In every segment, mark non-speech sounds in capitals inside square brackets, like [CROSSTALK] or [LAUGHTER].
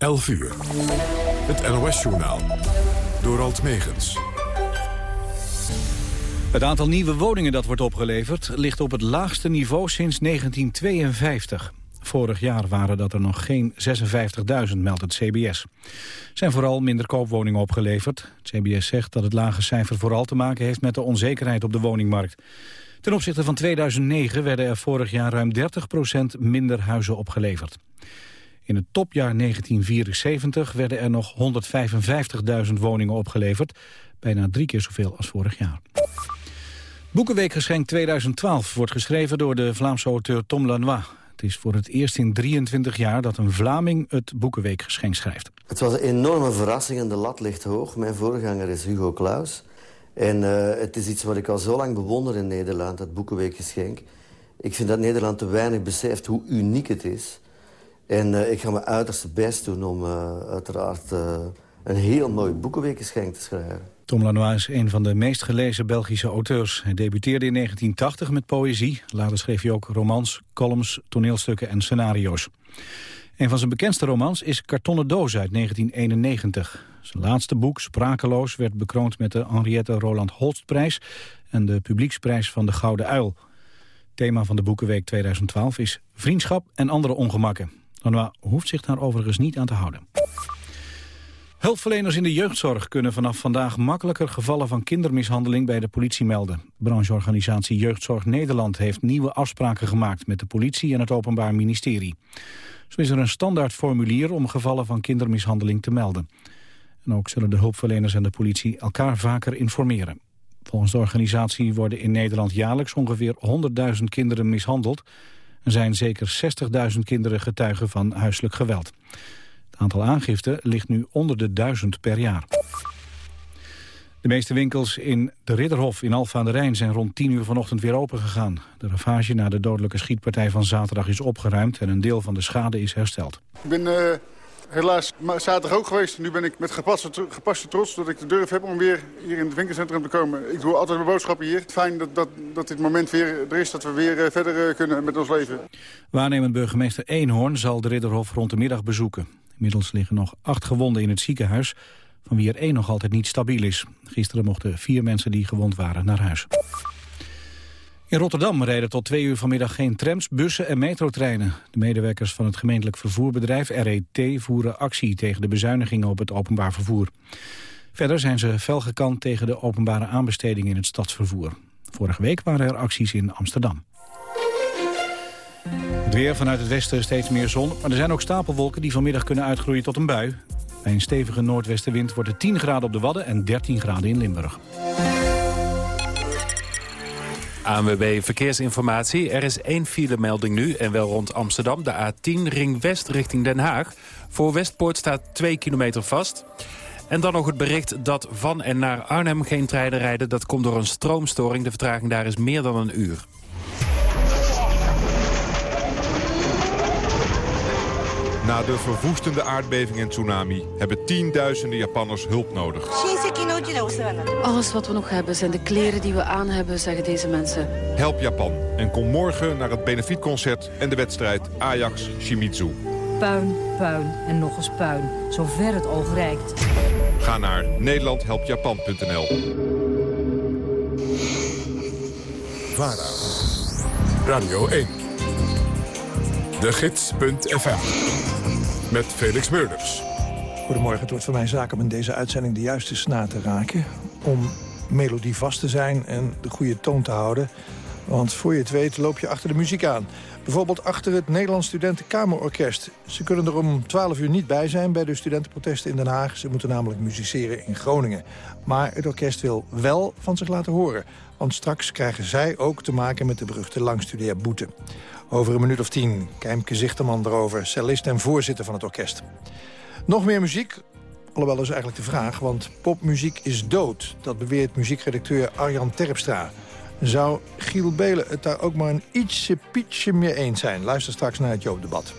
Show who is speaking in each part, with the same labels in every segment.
Speaker 1: 11 uur. Het NOS-journaal. Door Alt Megens.
Speaker 2: Het aantal nieuwe woningen dat wordt opgeleverd... ligt op het laagste niveau sinds 1952. Vorig jaar waren dat er nog geen 56.000, meldt het CBS. Er zijn vooral minder koopwoningen opgeleverd. Het CBS zegt dat het lage cijfer vooral te maken heeft... met de onzekerheid op de woningmarkt. Ten opzichte van 2009 werden er vorig jaar ruim 30% minder huizen opgeleverd. In het topjaar 1974 werden er nog 155.000 woningen opgeleverd. Bijna drie keer zoveel als vorig jaar. Boekenweekgeschenk 2012 wordt geschreven door de Vlaamse auteur Tom Lanois. Het is voor het eerst in 23 jaar dat een Vlaming het Boekenweekgeschenk schrijft.
Speaker 3: Het was een enorme verrassing en de lat ligt hoog. Mijn voorganger is Hugo Claus. En uh, het is iets wat ik al zo lang bewonder in Nederland, het Boekenweekgeschenk. Ik vind dat Nederland te weinig beseft hoe uniek het is. En uh, ik ga mijn uiterste best doen om uh, uiteraard een heel mooi Boekenweekgeschenk te schrijven.
Speaker 2: Tom Lanois is een van de meest gelezen Belgische auteurs. Hij debuteerde in 1980 met poëzie. Later schreef hij ook romans, columns, toneelstukken en scenario's. Een van zijn bekendste romans is Kartonnen Doos uit 1991. Zijn laatste boek, Sprakeloos, werd bekroond met de Henriette Roland Holstprijs... en de publieksprijs van de Gouden Uil. Thema van de Boekenweek 2012 is vriendschap en andere ongemakken. Lanois hoeft zich daar overigens niet aan te houden. Hulpverleners in de jeugdzorg kunnen vanaf vandaag makkelijker gevallen van kindermishandeling bij de politie melden. Brancheorganisatie Jeugdzorg Nederland heeft nieuwe afspraken gemaakt met de politie en het Openbaar Ministerie. Zo is er een standaard formulier om gevallen van kindermishandeling te melden. En ook zullen de hulpverleners en de politie elkaar vaker informeren. Volgens de organisatie worden in Nederland jaarlijks ongeveer 100.000 kinderen mishandeld. Er zijn zeker 60.000 kinderen getuigen van huiselijk geweld. Het aantal aangiften ligt nu onder de duizend per jaar. De meeste winkels in de Ridderhof in Alfa aan de Rijn zijn rond 10 uur vanochtend weer opengegaan. De ravage na de dodelijke schietpartij van zaterdag is opgeruimd en een deel van de schade is hersteld.
Speaker 4: Ik ben uh, helaas zaterdag ook geweest. Nu ben ik met gepaste, gepaste trots dat ik de durf heb om weer hier in het winkelcentrum te komen. Ik doe altijd mijn boodschappen hier. Fijn dat, dat, dat dit moment weer er is, dat we weer uh, verder uh, kunnen met ons leven.
Speaker 2: Waarnemend burgemeester Eenhoorn zal de Ridderhof rond de middag bezoeken. Inmiddels liggen nog acht gewonden in het ziekenhuis, van wie er één nog altijd niet stabiel is. Gisteren mochten vier mensen die gewond waren naar huis. In Rotterdam rijden tot twee uur vanmiddag geen trams, bussen en metrotreinen. De medewerkers van het gemeentelijk vervoerbedrijf RET voeren actie tegen de bezuinigingen op het openbaar vervoer. Verder zijn ze fel gekant tegen de openbare aanbesteding in het stadsvervoer. Vorige week waren er acties in Amsterdam. Het weer vanuit het westen steeds meer zon, maar er zijn ook stapelwolken die vanmiddag kunnen uitgroeien tot een bui. Bij een stevige noordwestenwind wordt het 10 graden op de Wadden en 13 graden in Limburg.
Speaker 5: ANWB Verkeersinformatie. Er is één filemelding nu en wel rond Amsterdam. De A10 Ring West richting Den Haag. Voor Westpoort staat 2 kilometer vast. En dan nog het bericht dat van en naar Arnhem geen treinen rijden. Dat komt door een stroomstoring. De vertraging daar is meer dan een uur.
Speaker 6: Na de verwoestende aardbeving en tsunami hebben tienduizenden Japanners hulp nodig.
Speaker 7: Alles wat we nog hebben zijn de kleren die we aan hebben, zeggen deze mensen.
Speaker 6: Help Japan en kom morgen naar het benefietconcert en de wedstrijd Ajax-Shimizu.
Speaker 8: Puin, puin en nog eens puin, zover het oog reikt.
Speaker 6: Ga naar nederlandhelpjapan.nl
Speaker 1: VARA, Radio 1, de gids.fm, met Felix Meurders.
Speaker 9: Goedemorgen, het wordt voor mijn zaak om in deze uitzending de juiste snaar te raken. Om melodie vast te zijn en de goede toon te houden. Want voor je het weet loop je achter de muziek aan. Bijvoorbeeld achter het Nederlands Studentenkamerorkest. Ze kunnen er om 12 uur niet bij zijn bij de studentenprotesten in Den Haag. Ze moeten namelijk musiceren in Groningen. Maar het orkest wil wel van zich laten horen. Want straks krijgen zij ook te maken met de beruchte langstudeerboete. Over een minuut of tien, Keimke Zichterman erover, cellist en voorzitter van het orkest. Nog meer muziek, alhoewel is eigenlijk de vraag, want popmuziek is dood. Dat beweert muziekredacteur Arjan Terpstra. Zou Giel Belen het daar ook maar een ietsje pietje mee eens zijn? Luister straks naar het Joop-debat.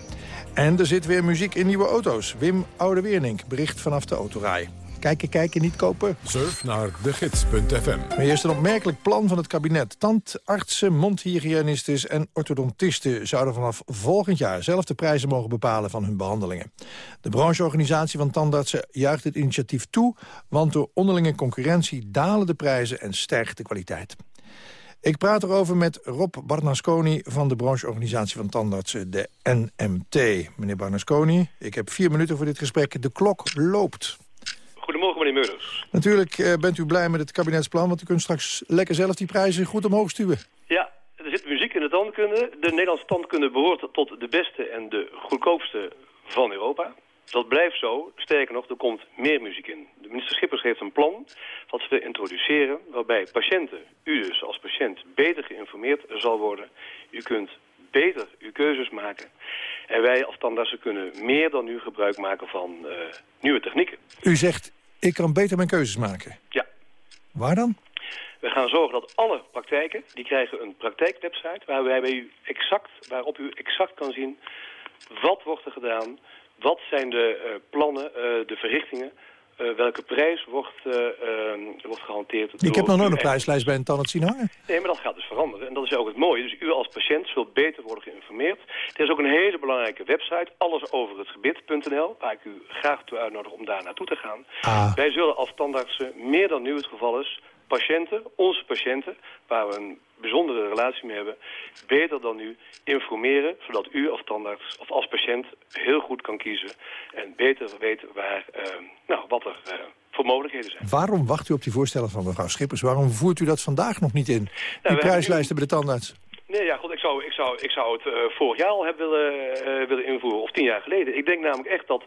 Speaker 9: En er zit weer muziek in nieuwe auto's. Wim Oude-Wernink bericht vanaf de autorij. Kijken, kijken, niet kopen.
Speaker 1: Surf naar degids.fm.
Speaker 9: Maar eerst een opmerkelijk plan van het kabinet. Tandartsen, mondhygiënisten en orthodontisten... zouden vanaf volgend jaar zelf de prijzen mogen bepalen van hun behandelingen. De brancheorganisatie van tandartsen juicht dit initiatief toe... want door onderlinge concurrentie dalen de prijzen en stijgt de kwaliteit. Ik praat erover met Rob Barnasconi van de brancheorganisatie van tandartsen, de NMT. Meneer Barnasconi, ik heb vier minuten voor dit gesprek. De klok loopt.
Speaker 10: Goedemorgen, meneer Meurders.
Speaker 9: Natuurlijk eh, bent u blij met het kabinetsplan, want u kunt straks lekker zelf die prijzen goed omhoog stuwen.
Speaker 10: Ja, er zit muziek in de tandkunde. De Nederlandse tandkunde behoort tot de beste en de goedkoopste van Europa. Dat blijft zo. Sterker nog, er komt meer muziek in. De minister Schippers heeft een plan wat ze introduceren... waarbij patiënten, u dus als patiënt, beter geïnformeerd zal worden. U kunt beter uw keuzes maken. En wij als tandartsen kunnen meer dan nu gebruik maken van uh, nieuwe technieken.
Speaker 9: U zegt, ik kan beter mijn keuzes maken?
Speaker 10: Ja.
Speaker 9: Waar dan?
Speaker 10: We gaan zorgen dat alle praktijken, die krijgen een praktijkwebsite... waarbij bij u exact, waarop u exact kan zien wat wordt er gedaan wat zijn de uh, plannen, uh, de verrichtingen... Uh, welke prijs wordt, wordt gehanteerd?
Speaker 9: Ik heb nog nooit een prijslijst bij een tandarts zien hangen.
Speaker 10: Nee, maar dat gaat dus veranderen. En dat is ook het mooie. Dus u als patiënt zult beter worden geïnformeerd. Er is ook een hele belangrijke website, allesoverhetgebit.nl... waar ik u graag toe uitnodig om daar naartoe te gaan. Ah. Wij zullen als tandartsen, meer dan nu het geval is patiënten, onze patiënten, waar we een bijzondere relatie mee hebben, beter dan nu informeren, zodat u als tandarts of als patiënt heel goed kan kiezen en beter weet waar, uh, nou, wat er uh, voor mogelijkheden zijn.
Speaker 9: Waarom wacht u op die voorstellen van mevrouw Schippers? Waarom voert u dat vandaag nog niet in? Die nou, prijslijsten bij de tandarts?
Speaker 10: Nee, ja, goed, ik zou, ik zou, ik zou het uh, vorig jaar al hebben willen, uh, willen invoeren, of tien jaar geleden. Ik denk namelijk echt dat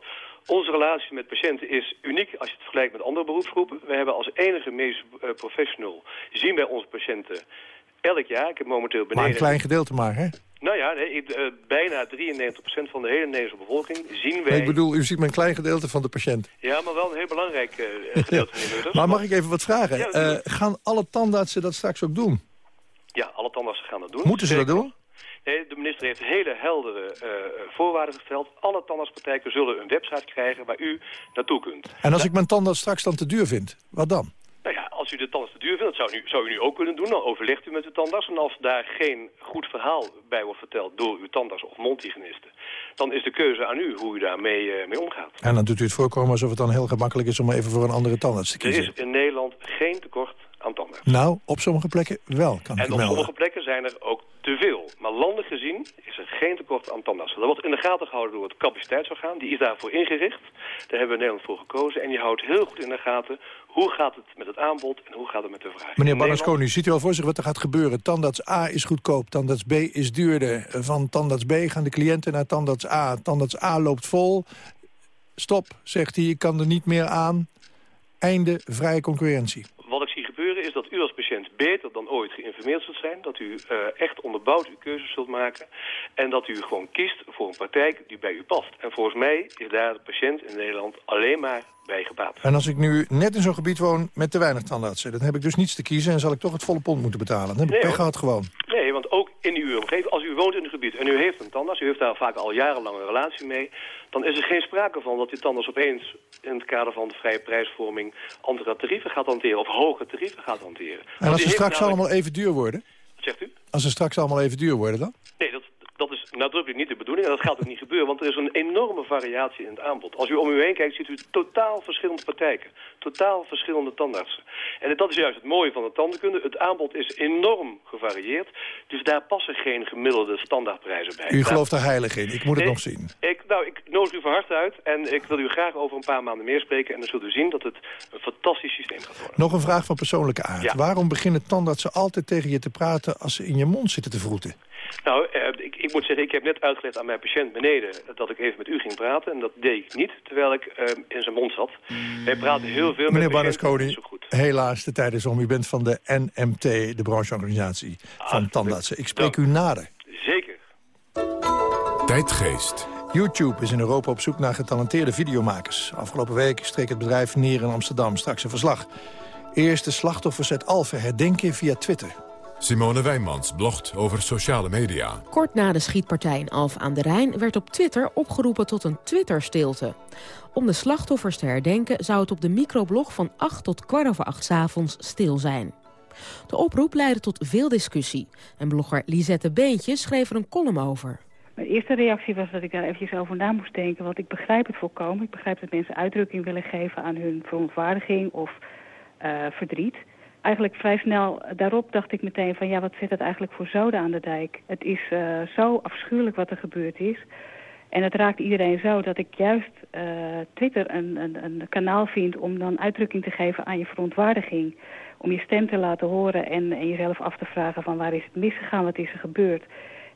Speaker 10: onze relatie met patiënten is uniek als je het vergelijkt met andere beroepsgroepen. We hebben als enige medisch uh, professional, zien wij onze patiënten elk jaar. Ik heb momenteel beneden...
Speaker 9: Maar een klein gedeelte maar, hè?
Speaker 10: Nou ja, nee, uh, bijna 93% van de hele Nederlandse bevolking zien wij...
Speaker 9: ik bedoel, u ziet maar een klein gedeelte van de patiënt.
Speaker 10: Ja, maar wel een heel belangrijk uh, [LAUGHS] gedeelte. ja.
Speaker 9: Maar mag ik even wat vragen? Ja, gaan alle tandartsen dat straks ook doen?
Speaker 10: Ja, alle tandartsen gaan dat doen.
Speaker 9: Moeten ze dat doen?
Speaker 10: Nee, de minister heeft hele heldere uh, voorwaarden gesteld. Alle tandartspraktijken zullen een website krijgen waar u naartoe kunt.
Speaker 9: En als ik mijn tandarts straks dan te duur vind, wat dan?
Speaker 10: Als u de tandarts te duur vindt, dat zou u, zou u nu ook kunnen doen. Dan overlegt u met uw tandarts. En als daar geen goed verhaal bij wordt verteld door uw tandarts of mondhygiëniste... dan is de keuze aan u hoe u daarmee uh, mee omgaat.
Speaker 9: En dan doet u het voorkomen alsof het dan heel gemakkelijk is... om even voor een andere tandarts te kiezen.
Speaker 10: Er is in Nederland geen tekort aan tandarts.
Speaker 9: Nou, op sommige plekken wel, kan
Speaker 10: en
Speaker 9: ik
Speaker 10: op sommige plekken zijn er ook te veel. Maar landelijk gezien is er geen tekort aan tandartsen. Dat wordt in de gaten gehouden door het capaciteitsorgaan. Die is daarvoor ingericht. Daar hebben we Nederland voor gekozen. En die houdt heel goed in de gaten hoe gaat het met het aanbod en hoe gaat het met de vraag.
Speaker 9: Meneer Barnasconi, ziet u al voor zich wat er gaat gebeuren? Tandarts A is goedkoop, tandarts B is duurder. Van tandarts B gaan de cliënten naar tandarts A. Tandarts A loopt vol. Stop, zegt hij, ik kan er niet meer aan. Einde vrije concurrentie
Speaker 10: is dat u als patiënt beter dan ooit geïnformeerd zult zijn. Dat u uh, echt onderbouwd uw keuzes zult maken. En dat u gewoon kiest voor een praktijk die bij u past. En volgens mij is daar de patiënt in Nederland alleen maar bij gebaat.
Speaker 9: En als ik nu net in zo'n gebied woon met te weinig tandartsen... dan heb ik dus niets te kiezen en zal ik toch het volle pond moeten betalen. Dan heb ik nee, pech gehad gewoon.
Speaker 10: Nee, want ook in uw omgeving, als u woont in een gebied en u heeft een tandarts... u heeft daar vaak al jarenlang een relatie mee... dan is er geen sprake van dat die tandarts opeens in het kader van de vrije prijsvorming... andere tarieven gaat hanteren of hoge tarieven gaat hanteren.
Speaker 9: En als ze straks allemaal even duur worden?
Speaker 10: Wat zegt u?
Speaker 9: Als ze straks allemaal even duur worden dan?
Speaker 10: Nee, dat, dat is nadrukkelijk niet de bedoeling en dat gaat ook niet gebeuren, want er is een enorme variatie in het aanbod. Als u om u heen kijkt, ziet u totaal verschillende praktijken, totaal verschillende tandartsen. En dat is juist het mooie van de tandenkunde. Het aanbod is enorm gevarieerd, dus daar passen geen gemiddelde standaardprijzen bij.
Speaker 9: U gelooft er heilig in, ik moet het nog zien.
Speaker 10: Ik, nou, ik nodig u van harte uit en ik wil u graag over een paar maanden meer spreken en dan zult u zien dat het een fantastisch systeem gaat worden.
Speaker 9: Nog een vraag van persoonlijke aard. Waarom beginnen tandartsen altijd tegen je te praten als ze in je mond zitten te vroeten?
Speaker 10: Nou, eh, ik, ik, moet zeggen, ik heb net uitgelegd aan mijn patiënt beneden dat ik even met u ging praten. En dat deed ik niet, terwijl ik eh, in zijn mond zat. Wij praten heel veel
Speaker 9: Meneer
Speaker 10: met
Speaker 9: patiënten. helaas, de tijd is om. U bent van de NMT, de brancheorganisatie ah, van tandartsen. Ik spreek u nader.
Speaker 10: Zeker.
Speaker 1: Tijdgeest.
Speaker 9: YouTube is in Europa op zoek naar getalenteerde videomakers. Afgelopen week streek het bedrijf neer in Amsterdam. Straks een verslag. Eerste slachtoffers uit Alphen herdenken via Twitter.
Speaker 1: Simone Wijnmans blogt over sociale media.
Speaker 11: Kort na de schietpartij in Alf aan de Rijn werd op Twitter opgeroepen tot een Twitter-stilte. Om de slachtoffers te herdenken zou het op de microblog van 8 tot kwart over 8 avonds stil zijn. De oproep leidde tot veel discussie. En blogger Lisette Beentjes schreef er een column over.
Speaker 12: Mijn eerste reactie was dat ik daar eventjes over na moest denken. Want ik begrijp het volkomen. Ik begrijp dat mensen uitdrukking willen geven aan hun verontwaardiging of uh, verdriet. Eigenlijk vrij snel daarop dacht ik meteen van ja, wat zit het eigenlijk voor zoden aan de dijk? Het is uh, zo afschuwelijk wat er gebeurd is. En het raakt iedereen zo dat ik juist uh, Twitter een, een, een kanaal vind om dan uitdrukking te geven aan je verontwaardiging. Om je stem te laten horen en, en jezelf af te vragen van waar is het misgegaan, wat is er gebeurd.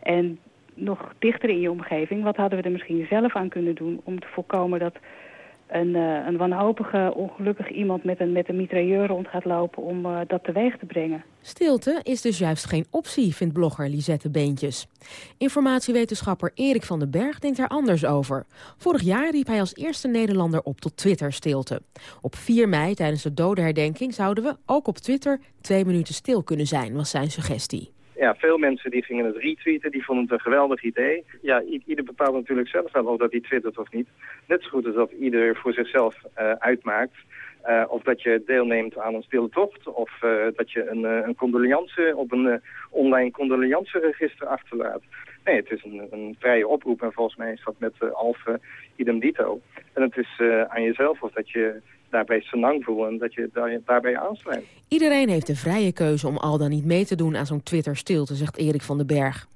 Speaker 12: En nog dichter in je omgeving, wat hadden we er misschien zelf aan kunnen doen om te voorkomen dat een, uh, een wanhopige, ongelukkig iemand met een, met een mitrailleur rond gaat lopen om uh, dat teweeg te brengen.
Speaker 11: Stilte is dus juist geen optie, vindt blogger Lisette Beentjes. Informatiewetenschapper Erik van den Berg denkt er anders over. Vorig jaar riep hij als eerste Nederlander op tot Twitter-stilte. Op 4 mei, tijdens de dodenherdenking, zouden we ook op Twitter twee minuten stil kunnen zijn, was zijn suggestie
Speaker 13: ja, veel mensen die gingen het retweeten, die vonden het een geweldig idee. Ja, ieder bepaalt natuurlijk zelf wel of dat hij twittert of niet. Net zo goed als dat ieder voor zichzelf uh, uitmaakt. Uh, of dat je deelneemt aan een stille tocht, of uh, dat je een, een op een online condolianceregister achterlaat. Nee, het is een, een, vrije oproep en volgens mij is dat met Alpha idem dito. En het is aan jezelf of dat je daarbij senang voelen en dat je daar, daarbij aansluit.
Speaker 11: Iedereen heeft de vrije keuze om al dan niet mee te doen aan zo'n Twitter-stilte, zegt Erik van den Berg.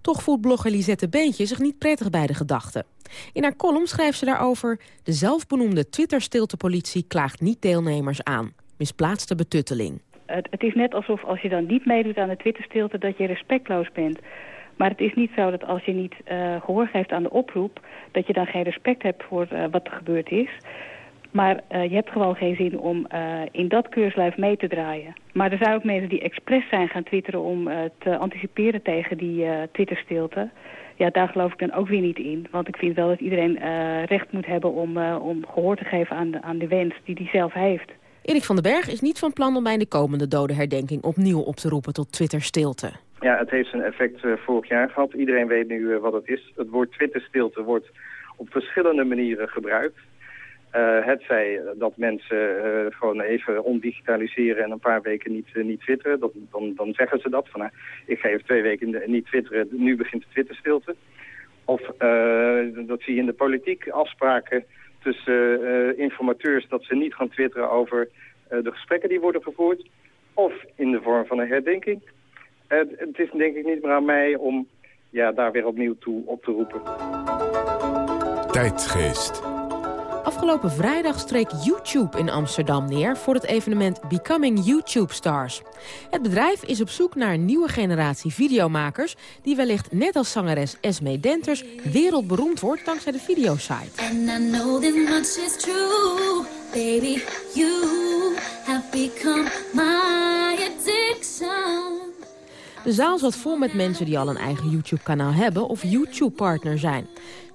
Speaker 11: Toch voelt blogger Lisette Beentje zich niet prettig bij de gedachte. In haar column schrijft ze daarover... de zelfbenoemde Twitter-stiltepolitie klaagt niet deelnemers aan. Misplaatste betutteling.
Speaker 12: Het, het is net alsof als je dan niet meedoet aan de Twitter-stilte... dat je respectloos bent. Maar het is niet zo dat als je niet uh, gehoor geeft aan de oproep... dat je dan geen respect hebt voor uh, wat er gebeurd is... Maar uh, je hebt gewoon geen zin om in dat keurslijf mee te draaien. Maar er zijn ook mensen die expres zijn gaan twitteren om te anticiperen tegen die Twitterstilte. Ja, daar geloof ik dan ook weer niet in. Want ik vind wel dat iedereen recht moet hebben om, om gehoor te geven aan de, aan de wens die hij zelf heeft.
Speaker 11: Erik van den Berg is niet van plan om bij de komende dodenherdenking opnieuw op te roepen tot Twitterstilte.
Speaker 13: Ja, het heeft zijn effect vorig jaar gehad. Iedereen weet nu wat het is. Het woord Twitterstilte wordt op verschillende manieren gebruikt. Uh, het zij dat mensen gewoon even ondigitaliseren en een paar weken niet, niet twitteren. Dat, dan, dan zeggen ze dat. Van, nou, ik ga even twee weken niet twitteren, nu begint de twitterstilte. Of dat zie je in de politiek afspraken tussen informateurs dat ze niet gaan twitteren over de gesprekken die worden gevoerd. Of in de vorm van een herdenking. Het is denk ik niet meer aan mij om ja, daar weer opnieuw toe op te roepen.
Speaker 1: Tijdgeest.
Speaker 11: Afgelopen vrijdag streek YouTube in Amsterdam neer voor het evenement Becoming YouTube Stars. Het bedrijf is op zoek naar een nieuwe generatie videomakers... die wellicht net als zangeres Esme Denters wereldberoemd wordt dankzij de videosite. And I know this much is true, baby, you have become my addiction. De zaal zat vol met mensen die al een eigen YouTube-kanaal hebben of YouTube-partner zijn.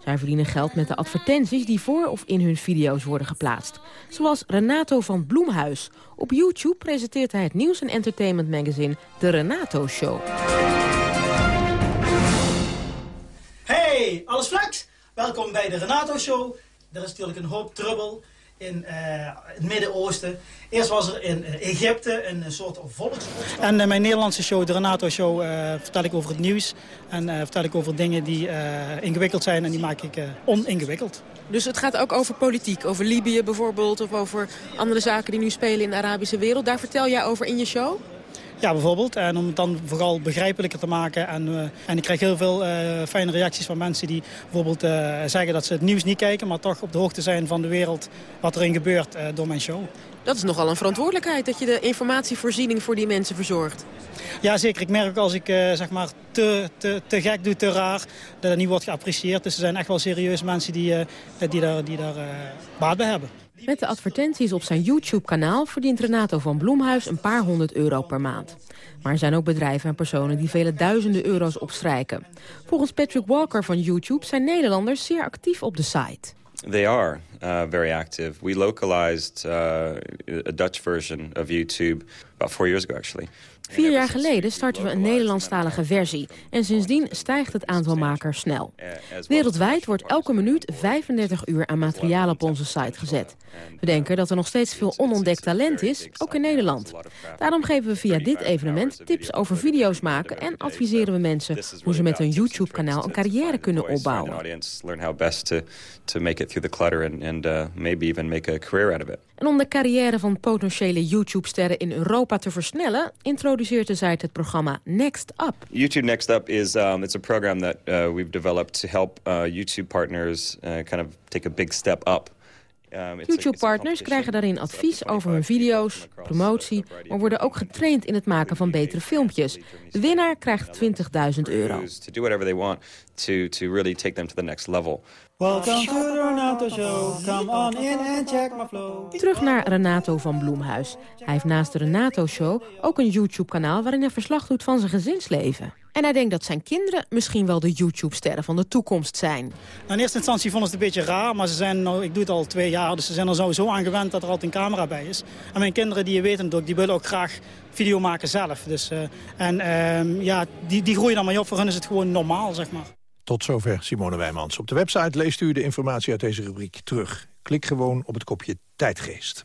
Speaker 11: Zij verdienen geld met de advertenties die voor of in hun video's worden geplaatst. Zoals Renato van Bloemhuis. Op YouTube presenteert hij het nieuws- en entertainment magazine The Renato Show.
Speaker 14: Hey, alles vlak? Welkom bij de Renato Show. Er is natuurlijk een hoop trubbel in uh, het Midden-Oosten. Eerst was er in uh, Egypte een, soort volksopstand.
Speaker 15: En uh, mijn Nederlandse show, de Renato Show, vertel ik over het nieuws. En vertel ik over dingen die ingewikkeld zijn en die maak ik oningewikkeld.
Speaker 11: Dus het gaat ook over politiek, over Libië bijvoorbeeld... of over andere zaken die nu spelen in de Arabische wereld. Daar vertel jij over in je show?
Speaker 15: Ja, bijvoorbeeld. En om het dan vooral begrijpelijker te maken. En, uh, en ik krijg heel veel uh, fijne reacties van mensen die bijvoorbeeld uh, zeggen dat ze het nieuws niet kijken... maar toch op de hoogte zijn van de wereld wat erin gebeurt door mijn show.
Speaker 11: Dat is nogal een verantwoordelijkheid dat je de informatievoorziening voor die mensen verzorgt.
Speaker 15: Ja, zeker. Ik merk ook als ik zeg maar te, te, te gek doe, te raar, dat het niet wordt geapprecieerd. Dus er zijn echt wel serieus mensen die, die daar, die daar baat bij hebben.
Speaker 11: Met de advertenties op zijn YouTube-kanaal verdient Renato van Bloemhuis een paar honderd euro per maand. Maar er zijn ook bedrijven en personen die vele duizenden euro's opstrijken. Volgens Patrick Walker van YouTube zijn Nederlanders zeer actief op de site.
Speaker 16: They are uh, very active. We localized uh, a Dutch version of YouTube about four years ago actually.
Speaker 11: Vier jaar geleden startten we een Nederlandstalige versie. En sindsdien stijgt het aantal makers snel. Wereldwijd wordt elke minuut 35 uur aan materiaal op onze site gezet. We denken dat er nog steeds veel onontdekt talent is, ook in Nederland. Daarom geven we via dit evenement tips over video's maken... en adviseren we mensen hoe ze met hun YouTube-kanaal een carrière kunnen opbouwen. En om de carrière van potentiële YouTube-sterren in Europa te versnellen... introduceert de site het programma Next Up.
Speaker 16: YouTube Next Up is um, it's a program that uh, we've developed to help uh, YouTube partners uh, kind of take a big step up.
Speaker 11: Um, YouTube-partners krijgen daarin advies over hun video's, promotie... maar worden ook getraind in het maken van betere filmpjes. De winnaar krijgt 20.000 euro.
Speaker 16: To do whatever they want to, to really take them to the next level.
Speaker 15: Welcome to the Renato Show. Come on in and check my flow.
Speaker 11: Terug naar Renato van Bloemhuis. Hij heeft naast de Renato Show ook een YouTube-kanaal... waarin hij verslag doet van zijn gezinsleven. En hij denkt dat zijn kinderen misschien wel de YouTube-sterren van de toekomst zijn. Nou,
Speaker 15: in eerste instantie vonden ze het een beetje raar, maar ze zijn, nou, ik doe het al twee jaar... dus ze zijn er sowieso aan gewend dat er altijd een camera bij is. En mijn kinderen die weten het ook, die willen ook graag video maken zelf. Dus, uh, en uh, ja, die, die groeien dan maar op, voor hen is het gewoon normaal, zeg maar.
Speaker 9: Tot zover Simone Wijmans. Op de website leest u de informatie uit deze rubriek terug. Klik gewoon op het kopje Tijdgeest.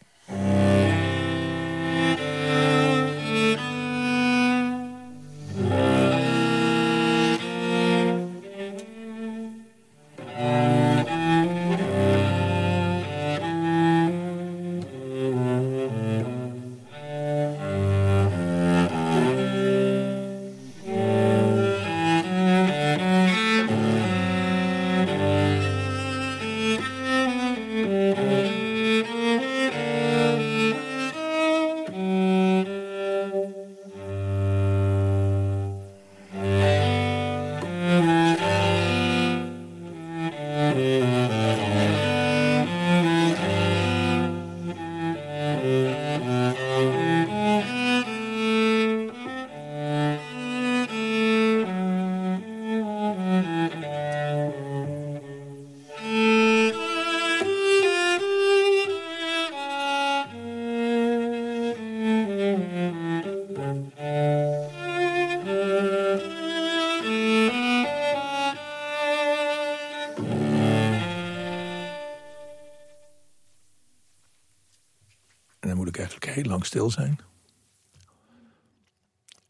Speaker 9: Stil zijn.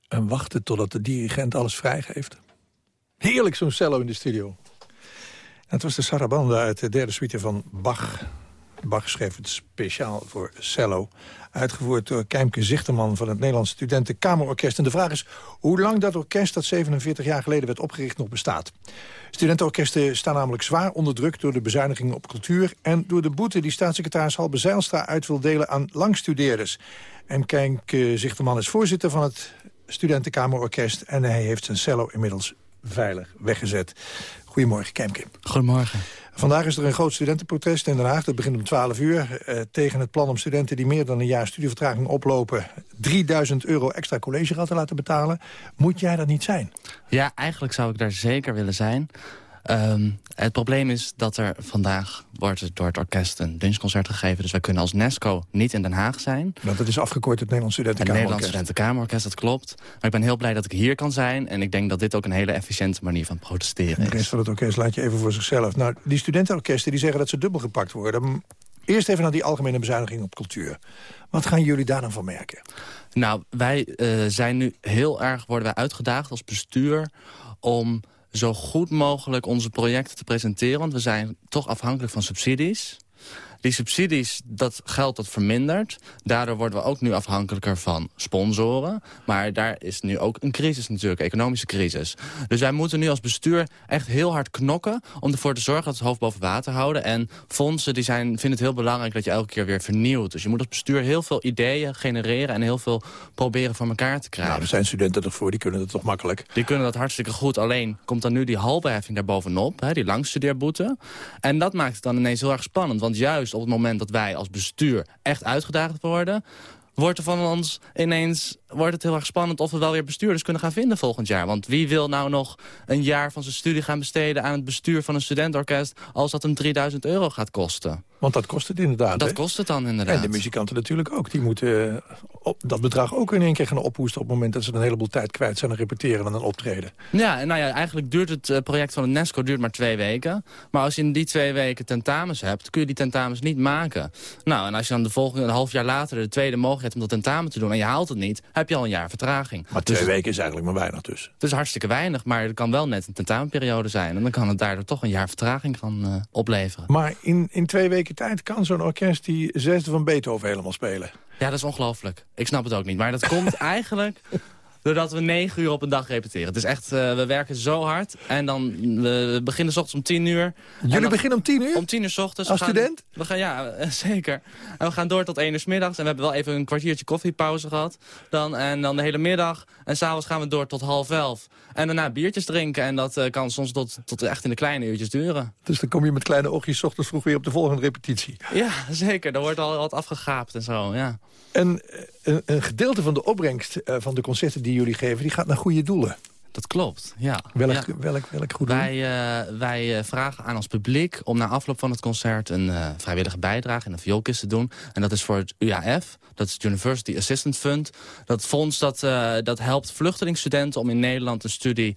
Speaker 9: En wachten totdat de dirigent alles vrijgeeft. Heerlijk zo'n cello in de studio. het was de Sarabanda uit de derde suite van Bach. Bach schreef het speciaal voor cello. Uitgevoerd door Keimke Zichterman van het Nederlands Studentenkamerorkest. En de vraag is hoe lang dat orkest dat 47 jaar geleden werd opgericht nog bestaat. Studentenorkesten staan namelijk zwaar onder druk door de bezuinigingen op cultuur... en door de boete die staatssecretaris Halbe Zijlstra uit wil delen aan langstudeerders. En Keimke Zichterman is voorzitter van het Studentenkamerorkest... en hij heeft zijn cello inmiddels veilig weggezet. Goedemorgen, Keimke.
Speaker 17: Goedemorgen.
Speaker 9: Vandaag is er een groot studentenprotest in Den Haag. Dat begint om 12 uur. Eh, tegen het plan om studenten die meer dan een jaar studievertraging oplopen... 3000 euro extra collegegeld te laten betalen. Moet jij dat niet zijn?
Speaker 17: Ja, eigenlijk zou ik daar zeker willen zijn. Um, het probleem is dat er vandaag wordt door het orkest een lunchconcert gegeven. Dus wij kunnen als NESCO niet in Den Haag zijn.
Speaker 9: Want dat is afgekort het Nederlands Studentenkamerorkest.
Speaker 17: Het Nederlands Studentenkamerorkest, dat klopt. Maar ik ben heel blij dat ik hier kan zijn. En ik denk dat dit ook een hele efficiënte manier van protesteren is.
Speaker 9: De rest van het orkest laat je even voor zichzelf. Nou, die studentenorkesten die zeggen dat ze dubbel gepakt worden. Eerst even naar die algemene bezuiniging op cultuur. Wat gaan jullie daar dan van merken?
Speaker 17: Nou, wij uh, zijn nu heel erg, worden wij uitgedaagd als bestuur... om zo goed mogelijk onze projecten te presenteren. Want we zijn toch afhankelijk van subsidies. Die subsidies, dat geld dat vermindert. Daardoor worden we ook nu afhankelijker van sponsoren. Maar daar is nu ook een crisis natuurlijk, een economische crisis. Dus wij moeten nu als bestuur echt heel hard knokken... om ervoor te zorgen dat we het hoofd boven water houden. En fondsen die zijn, vinden het heel belangrijk dat je elke keer weer vernieuwt. Dus je moet als bestuur heel veel ideeën genereren... en heel veel proberen voor elkaar te krijgen.
Speaker 9: Nou, er zijn studenten ervoor, die kunnen dat toch makkelijk?
Speaker 17: Die kunnen dat hartstikke goed. Alleen komt dan nu die halbeheffing daarbovenop, hè, die langstudeerboete. En dat maakt het dan ineens heel erg spannend. Want juist op het moment dat wij als bestuur echt uitgedaagd worden wordt er van ons ineens wordt het heel erg spannend... of we wel weer bestuurders kunnen gaan vinden volgend jaar. Want wie wil nou nog een jaar van zijn studie gaan besteden... aan het bestuur van een studentorkest... als dat hem 3000 euro gaat kosten?
Speaker 9: Want dat kost het inderdaad.
Speaker 17: Dat
Speaker 9: hè?
Speaker 17: kost het dan inderdaad.
Speaker 9: En de muzikanten natuurlijk ook. Die moeten eh, op, dat bedrag ook in één keer gaan ophoesten... op het moment dat ze een heleboel tijd kwijt zijn aan repeteren en aan optreden.
Speaker 17: Ja, en nou ja, eigenlijk duurt het eh, project van het NESCO duurt maar twee weken. Maar als je in die twee weken tentamens hebt, kun je die tentamens niet maken. Nou, en als je dan de volgende, een half jaar later de tweede mogelijkheid om dat tentamen te doen... en je haalt het niet, heb je al een jaar vertraging.
Speaker 9: Maar twee weken is eigenlijk maar weinig dus.
Speaker 17: Het is hartstikke weinig, maar het kan wel net een tentamenperiode zijn. En dan kan het daardoor toch een jaar vertraging gaan uh, opleveren.
Speaker 9: Maar in, in twee weken tijd kan zo'n orkest die zesde van Beethoven helemaal spelen.
Speaker 17: Ja, dat is ongelooflijk. Ik snap het ook niet. Maar dat komt [LAUGHS] eigenlijk doordat we negen uur op een dag repeteren. Het is echt, uh, we werken zo hard. En dan, we beginnen s ochtends om tien uur.
Speaker 9: Jullie
Speaker 17: dan,
Speaker 9: beginnen om tien uur?
Speaker 17: Om tien uur s ochtends.
Speaker 9: Als
Speaker 17: we gaan,
Speaker 9: student?
Speaker 17: We gaan, ja, [LAUGHS] zeker. En we gaan door tot één uur s middags. En we hebben wel even een kwartiertje koffiepauze gehad. Dan, en dan de hele middag. En s'avonds gaan we door tot half elf. En daarna biertjes drinken. En dat uh, kan soms tot, tot echt in de kleine uurtjes duren.
Speaker 9: Dus dan kom je met kleine oogjes 's ochtends vroeg weer op de volgende repetitie.
Speaker 17: Ja, [LAUGHS] zeker. Er wordt al wat afgegaapt en zo, ja.
Speaker 9: En een, een gedeelte van de opbrengst uh, van de concerten die jullie geven... die gaat naar goede doelen.
Speaker 17: Dat klopt, ja.
Speaker 9: Welk,
Speaker 17: ja.
Speaker 9: welk, welk goed doel?
Speaker 17: Wij, uh, wij vragen aan ons publiek om na afloop van het concert... een uh, vrijwillige bijdrage in een vioolkist te doen. En dat is voor het UAF, dat is het University Assistance Fund. Dat fonds dat, uh, dat helpt vluchtelingsstudenten om in Nederland een studie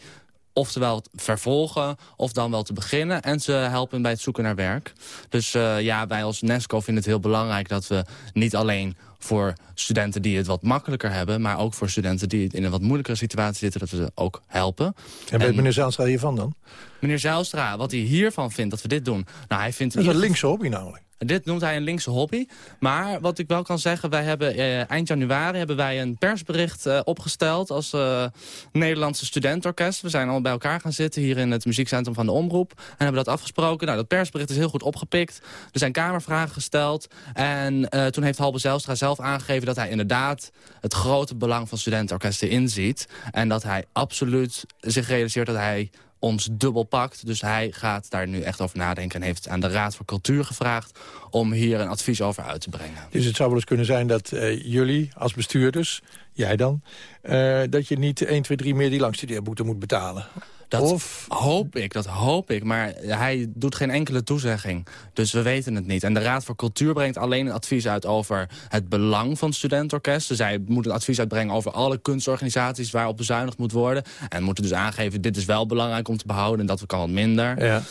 Speaker 17: oftewel vervolgen of dan wel te beginnen. En ze helpen bij het zoeken naar werk. Dus uh, ja, wij als NESCO vinden het heel belangrijk dat we niet alleen voor studenten die het wat makkelijker hebben... maar ook voor studenten die in een wat moeilijkere situatie zitten... dat we ze ook helpen.
Speaker 9: En weet meneer Zijlstra hiervan dan?
Speaker 17: Meneer Zijlstra, wat hij hiervan vindt dat we dit doen... Nou, hij vindt
Speaker 9: dat is een linkse hobby namelijk.
Speaker 17: Dit noemt hij een linkse hobby. Maar wat ik wel kan zeggen, wij hebben eh, eind januari hebben wij een persbericht eh, opgesteld als uh, Nederlandse studentorkest. We zijn allemaal bij elkaar gaan zitten hier in het muziekcentrum van de Omroep. En hebben dat afgesproken. Nou, dat persbericht is heel goed opgepikt. Er zijn kamervragen gesteld. En toen heeft Halbe Zijlstra zelf aangegeven dat hij inderdaad het grote belang van studentorkesten inziet. En dat hij absoluut zich realiseert dat hij ons dubbel pakt. Dus hij gaat daar nu echt over nadenken... en heeft aan de Raad voor Cultuur gevraagd... om hier een advies over uit te brengen.
Speaker 9: Dus het zou wel eens kunnen zijn dat uh, jullie als bestuurders... jij dan, uh, dat je niet 1, 2, 3 meer die langstudeerboete moet betalen...
Speaker 17: Dat
Speaker 9: of...
Speaker 17: hoop ik, dat hoop ik. Maar hij doet geen enkele toezegging. Dus we weten het niet. En de Raad voor Cultuur brengt alleen een advies uit over het belang van studentorkest. Dus zij moeten een advies uitbrengen over alle kunstorganisaties waarop bezuinigd moet worden. En moeten dus aangeven, dit is wel belangrijk om te behouden en dat kan wat minder.
Speaker 9: Ja.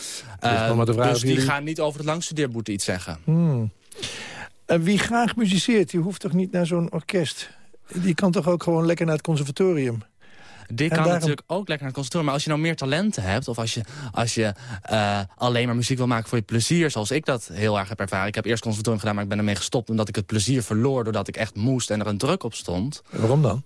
Speaker 17: Uh, dus, dus die jullie... gaan niet over het langstudeerboete iets zeggen.
Speaker 9: Hmm. Wie graag muziceert, die hoeft toch niet naar zo'n orkest? Die kan toch ook gewoon lekker naar het conservatorium?
Speaker 17: Dit kan daarom... natuurlijk ook lekker naar het conservatorium. Maar als je nou meer talenten hebt... of als je, als je uh, alleen maar muziek wil maken voor je plezier... zoals ik dat heel erg heb ervaren. Ik heb eerst conservatorium gedaan, maar ik ben ermee gestopt... omdat ik het plezier verloor doordat ik echt moest en er een druk op stond.
Speaker 9: Waarom dan?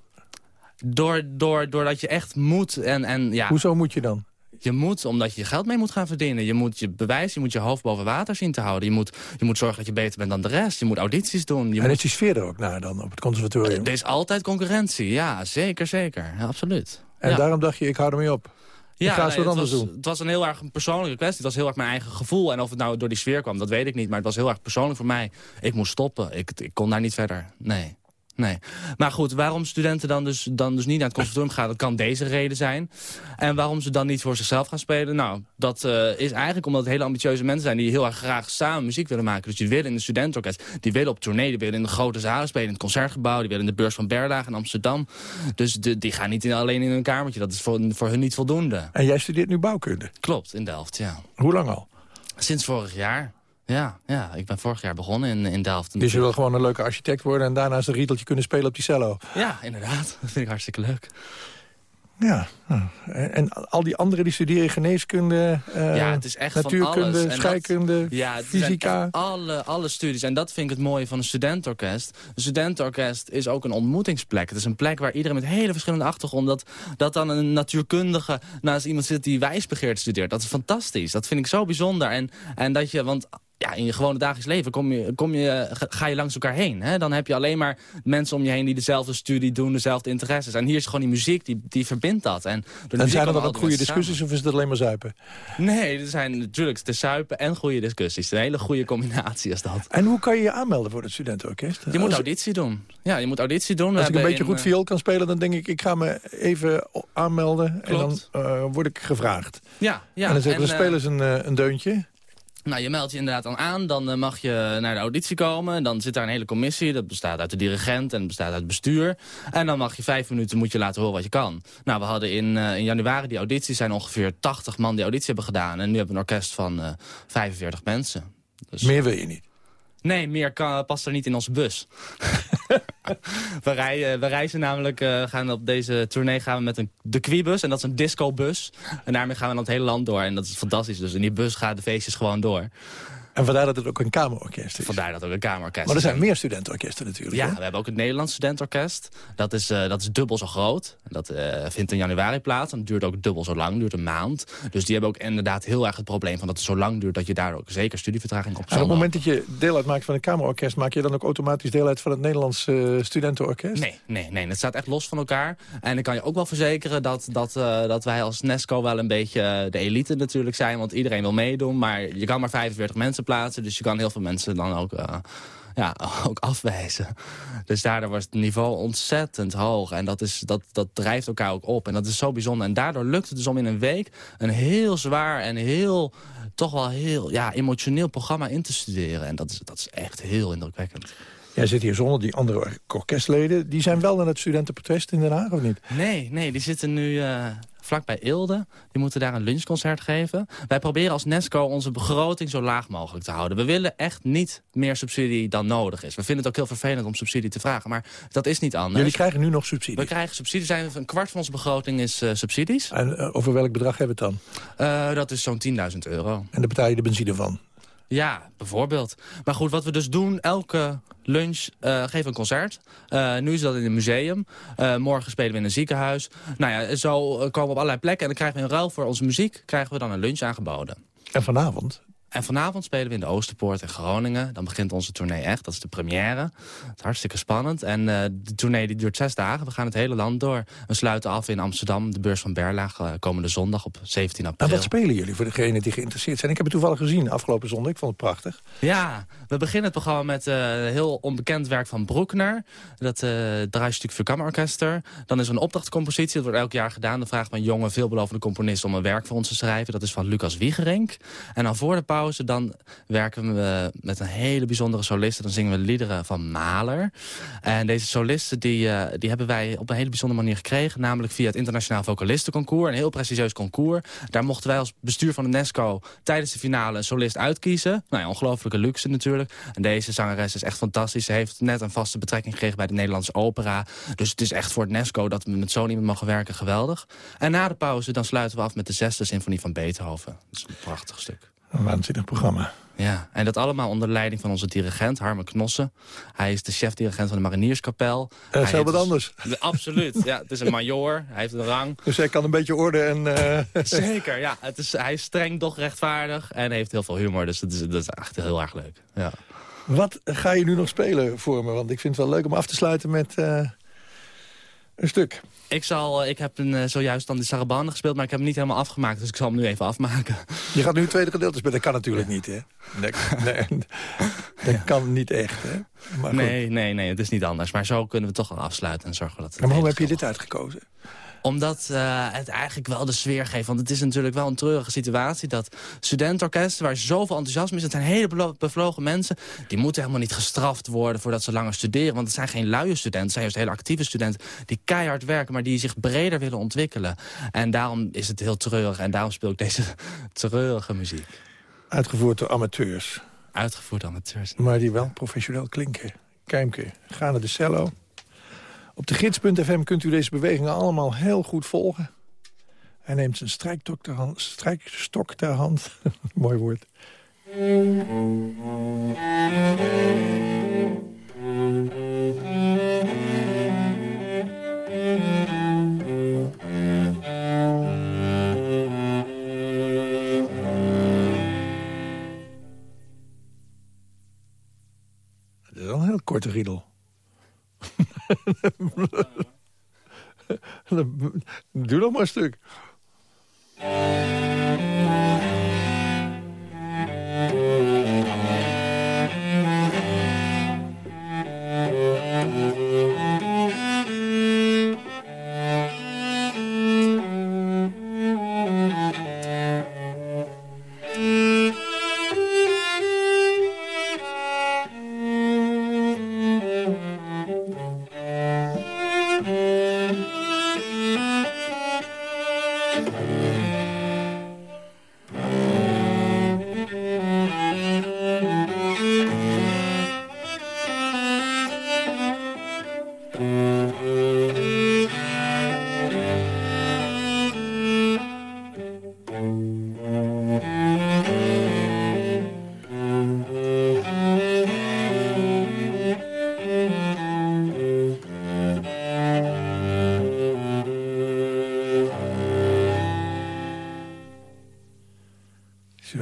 Speaker 17: Door, door, doordat je echt moet. En, en, ja,
Speaker 9: Hoezo moet je dan?
Speaker 17: Je moet, omdat je geld mee moet gaan verdienen. Je moet je bewijs, je moet je hoofd boven water zien te houden. Je moet, je moet zorgen dat je beter bent dan de rest. Je moet audities doen. Je
Speaker 9: en
Speaker 17: moet...
Speaker 9: is die sfeer er ook naar dan op het conservatorium?
Speaker 17: Er is altijd concurrentie, ja, zeker, zeker. Ja, absoluut.
Speaker 9: En
Speaker 17: ja.
Speaker 9: daarom dacht je, ik hou ermee op.
Speaker 17: Ja,
Speaker 9: ik ga
Speaker 17: nee,
Speaker 9: het
Speaker 17: was,
Speaker 9: doen.
Speaker 17: Het was een heel erg persoonlijke kwestie. Het was heel erg mijn eigen gevoel. En of het nou door die sfeer kwam, dat weet ik niet. Maar het was heel erg persoonlijk voor mij. Ik moest stoppen. Ik, ik kon daar niet verder. Nee. Nee. Maar goed, waarom studenten dan dus, dan dus niet naar het conservatorium gaan... dat kan deze reden zijn. En waarom ze dan niet voor zichzelf gaan spelen... nou, dat uh, is eigenlijk omdat het hele ambitieuze mensen zijn... die heel erg graag samen muziek willen maken. Dus die willen in de studentenorkest, die willen op tournee... die willen in de grote zalen spelen, in het concertgebouw... die willen in de beurs van Berlage in Amsterdam. Dus de, die gaan niet in, alleen in hun kamertje. Dat is voor, voor hun niet voldoende.
Speaker 9: En jij studeert nu bouwkunde?
Speaker 17: Klopt, in Delft, ja.
Speaker 9: Hoe lang al?
Speaker 17: Sinds vorig jaar. Ja, ja, ik ben vorig jaar begonnen in, in Delft.
Speaker 9: Dus je wil gewoon een leuke architect worden... en daarnaast een riedeltje kunnen spelen op die cello?
Speaker 17: Ja, inderdaad. [LAUGHS] Dat vind ik hartstikke leuk.
Speaker 9: Ja, en al die anderen die studeren geneeskunde, uh,
Speaker 17: ja, het is echt
Speaker 9: natuurkunde,
Speaker 17: van
Speaker 9: scheikunde,
Speaker 17: dat, ja,
Speaker 9: fysica.
Speaker 17: alle, alle studies. En dat vind ik het mooie van een studentorkest. Een studentorkest is ook een ontmoetingsplek. Het is een plek waar iedereen met hele verschillende achtergronden... dat, dat dan een natuurkundige naast iemand zit die wijsbegeerte studeert. Dat is fantastisch. Dat vind ik zo bijzonder. En, en dat je, want ja, in je gewone dagelijks leven kom je, kom je, ga je langs elkaar heen. Hè? Dan heb je alleen maar mensen om je heen die dezelfde studie doen, dezelfde interesses. En hier is gewoon die muziek, die, die verbindt dat. En,
Speaker 9: en zijn er dan ook goede discussies samen. of is het alleen maar zuipen?
Speaker 17: Nee, er zijn natuurlijk de zuipen en goede discussies. Een hele goede combinatie is dat.
Speaker 9: En hoe kan je je aanmelden voor het studentenorkest?
Speaker 17: Je moet auditie doen. Ja, je moet auditie doen.
Speaker 9: Als ik een beetje
Speaker 17: in,
Speaker 9: goed viool kan spelen, dan denk ik, ik ga me even aanmelden.
Speaker 17: Klopt.
Speaker 9: En dan uh, word ik gevraagd.
Speaker 17: Ja, ja.
Speaker 9: En dan
Speaker 17: en,
Speaker 9: we, spelen ze een, uh, een deuntje.
Speaker 17: Nou, je meldt je inderdaad aan, dan eh, mag je naar de auditie komen. Dan zit daar een hele commissie, dat bestaat uit de dirigent en bestaat uit het bestuur. En dan mag je vijf minuten moet je laten horen wat je kan. Nou, we hadden in, uh, in januari die auditie, zijn ongeveer 80 man die auditie hebben gedaan. En nu hebben we een orkest van uh, 45 mensen.
Speaker 9: Dus... Meer wil je niet?
Speaker 17: Nee, meer kan, past er niet in onze bus. [LAUGHS] we, rijden, we reizen namelijk, uh, gaan op deze tournee gaan we met een, de Quibus. En dat is een discobus. En daarmee gaan we dan het hele land door. En dat is fantastisch. Dus in die bus gaan de feestjes gewoon door.
Speaker 9: En vandaar dat het ook een kamerorkest is.
Speaker 17: Vandaar dat het ook een kamerorkest
Speaker 9: Maar er zijn meer studentenorkesten natuurlijk.
Speaker 17: Ja, we hebben ook het Nederlands studentenorkest. Dat is, uh, dat is dubbel zo groot. Dat uh, vindt in januari plaats. En dat duurt ook dubbel zo lang, duurt een maand. Dus die hebben ook inderdaad heel erg het probleem van dat het zo lang duurt... dat je daar ook zeker studievertraging op
Speaker 9: En op het moment dat je deel uitmaakt van een kamerorkest... maak je dan ook automatisch deel uit van het Nederlands uh, studentenorkest?
Speaker 17: Nee, nee, nee. Het staat echt los van elkaar. En ik kan je ook wel verzekeren dat, dat, dat wij als Nesco wel een beetje de elite natuurlijk zijn. Want iedereen wil meedoen. Maar je kan maar 45 mensen plaatsen. Dus je kan heel veel mensen dan ook, uh, ja, [LAUGHS] ook afwijzen. Dus daardoor was het niveau ontzettend hoog. En dat, is, dat, dat drijft elkaar ook op. En dat is zo bijzonder. En daardoor lukt het dus om in een week een heel zwaar en heel toch wel heel ja, emotioneel programma in te studeren. En dat is, dat is echt heel indrukwekkend.
Speaker 9: Jij zit hier zonder die andere orkestleden. Die zijn wel naar het studentenprotest in Den Haag, of niet?
Speaker 17: Nee, nee die zitten nu uh, vlakbij Eelde. Die moeten daar een lunchconcert geven. Wij proberen als Nesco onze begroting zo laag mogelijk te houden. We willen echt niet meer subsidie dan nodig is. We vinden het ook heel vervelend om subsidie te vragen. Maar dat is niet anders.
Speaker 9: Jullie krijgen nu nog subsidie?
Speaker 17: We krijgen subsidie. Zijn, een kwart van onze begroting is uh, subsidies.
Speaker 9: En uh, over welk bedrag hebben we het dan?
Speaker 17: Uh, dat is zo'n 10.000 euro.
Speaker 9: En daar betaal je de benzine van?
Speaker 17: Ja, bijvoorbeeld. Maar goed, wat we dus doen, elke lunch uh, geven een concert. Uh, nu is dat in een museum. Uh, morgen spelen we in een ziekenhuis. Nou ja, zo komen we op allerlei plekken. En dan krijgen we in ruil voor onze muziek krijgen we dan een lunch aangeboden.
Speaker 9: En vanavond?
Speaker 17: En vanavond spelen we in de Oosterpoort in Groningen. Dan begint onze tournee echt. Dat is de première. Het is hartstikke spannend. En uh, de tournee die duurt zes dagen. We gaan het hele land door. We sluiten af in Amsterdam, de beurs van Berlaag. Uh, komende zondag op 17 april.
Speaker 9: En wat spelen jullie voor degenen die geïnteresseerd zijn? Ik heb het toevallig gezien afgelopen zondag. Ik vond het prachtig.
Speaker 17: Ja, we beginnen het programma met uh, heel onbekend werk van Broekner. Dat uh, draaistuk voor Kammerorkester. Dan is er een opdrachtcompositie. Dat wordt elk jaar gedaan. De vraag van jonge, veelbelovende componist om een werk voor ons te schrijven. Dat is van Lucas Wiegerink. En dan voor de pauze dan werken we met een hele bijzondere soliste. Dan zingen we liederen van Mahler. En deze solisten die, uh, die hebben wij op een hele bijzondere manier gekregen. Namelijk via het Internationaal Vocalistenconcours. Een heel prestigieus concours. Daar mochten wij als bestuur van de UNESCO tijdens de finale een solist uitkiezen. Nou ja, ongelofelijke luxe natuurlijk. En deze zangeres is echt fantastisch. Ze heeft net een vaste betrekking gekregen bij de Nederlandse opera. Dus het is echt voor het UNESCO dat we met zo'n iemand mogen werken geweldig. En na de pauze dan sluiten we af met de zesde symfonie van Beethoven. Dat is een prachtig stuk.
Speaker 9: Een waanzinnig programma.
Speaker 17: Ja, en dat allemaal onder leiding van onze dirigent, Harmen Knossen. Hij is de chef-dirigent van de Marinierskapel.
Speaker 9: Dat is heel wat anders.
Speaker 17: Absoluut, ja. Het is een major, hij heeft een rang.
Speaker 9: Dus hij kan een beetje orde en... Uh... [LAUGHS]
Speaker 17: Zeker, ja. Het is, hij is streng, doch rechtvaardig en heeft heel veel humor. Dus dat is, dat is echt heel erg leuk, ja.
Speaker 9: Wat ga je nu nog spelen voor me? Want ik vind het wel leuk om af te sluiten met uh, een stuk.
Speaker 17: Ik, zal, ik heb een, uh, zojuist dan de Sarabande gespeeld, maar ik heb hem niet helemaal afgemaakt. Dus ik zal hem nu even afmaken.
Speaker 9: Je gaat nu het tweede gedeelte spelen. Dat kan natuurlijk niet, hè? Dat, nee, [LAUGHS] dat kan niet echt, hè?
Speaker 17: Maar nee, nee, nee, het is niet anders. Maar zo kunnen we toch wel afsluiten en zorgen dat...
Speaker 9: Maar waarom heb je dit uitgekozen?
Speaker 17: Omdat uh, het eigenlijk wel de sfeer geeft. Want het is natuurlijk wel een treurige situatie dat studentorkesten... waar zoveel enthousiasme is, het zijn hele bevlogen mensen... die moeten helemaal niet gestraft worden voordat ze langer studeren. Want het zijn geen luie studenten, het zijn juist hele actieve studenten... die keihard werken, maar die zich breder willen ontwikkelen. En daarom is het heel treurig. En daarom speel ik deze [LAUGHS] treurige muziek.
Speaker 9: Uitgevoerd door amateurs.
Speaker 17: Uitgevoerd door amateurs.
Speaker 9: Maar die wel professioneel klinken. Kijmke, ga naar de cello... Op de gids.fm kunt u deze bewegingen allemaal heel goed volgen. Hij neemt zijn strijkstok ter hand. Strijkstok ter hand. [LAUGHS] Mooi woord. Het is wel een heel korte riedel. [LAUGHS] Doe nog maar een stuk.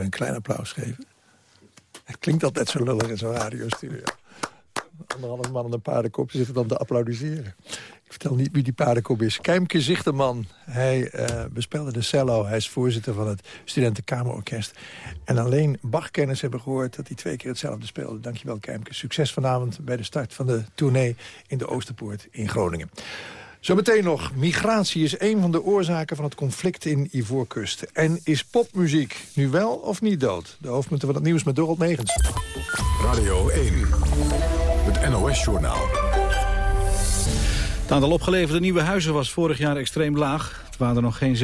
Speaker 9: Klein applaus geven? Het klinkt altijd zo lullig in zo'n radiostudio. Anderhalf man en een paardenkop zitten dan te applaudisseren. Ik vertel niet wie die paardenkop is. Keimke Zichterman, hij uh, bespelde de cello. Hij is voorzitter van het Studentenkamerorkest. En alleen Bachkenners hebben gehoord dat hij twee keer hetzelfde speelde. Dankjewel Keimke. Succes vanavond bij de start van de tournee in de Oosterpoort in Groningen. Zometeen nog. Migratie is een van de oorzaken van het conflict in Ivoorkust. En is popmuziek nu wel of niet dood? De hoofdpunten van het nieuws met Dorot Megens.
Speaker 1: Radio 1. Het NOS-journaal.
Speaker 2: Het aantal opgeleverde nieuwe huizen was vorig jaar extreem laag. Het waren er nog geen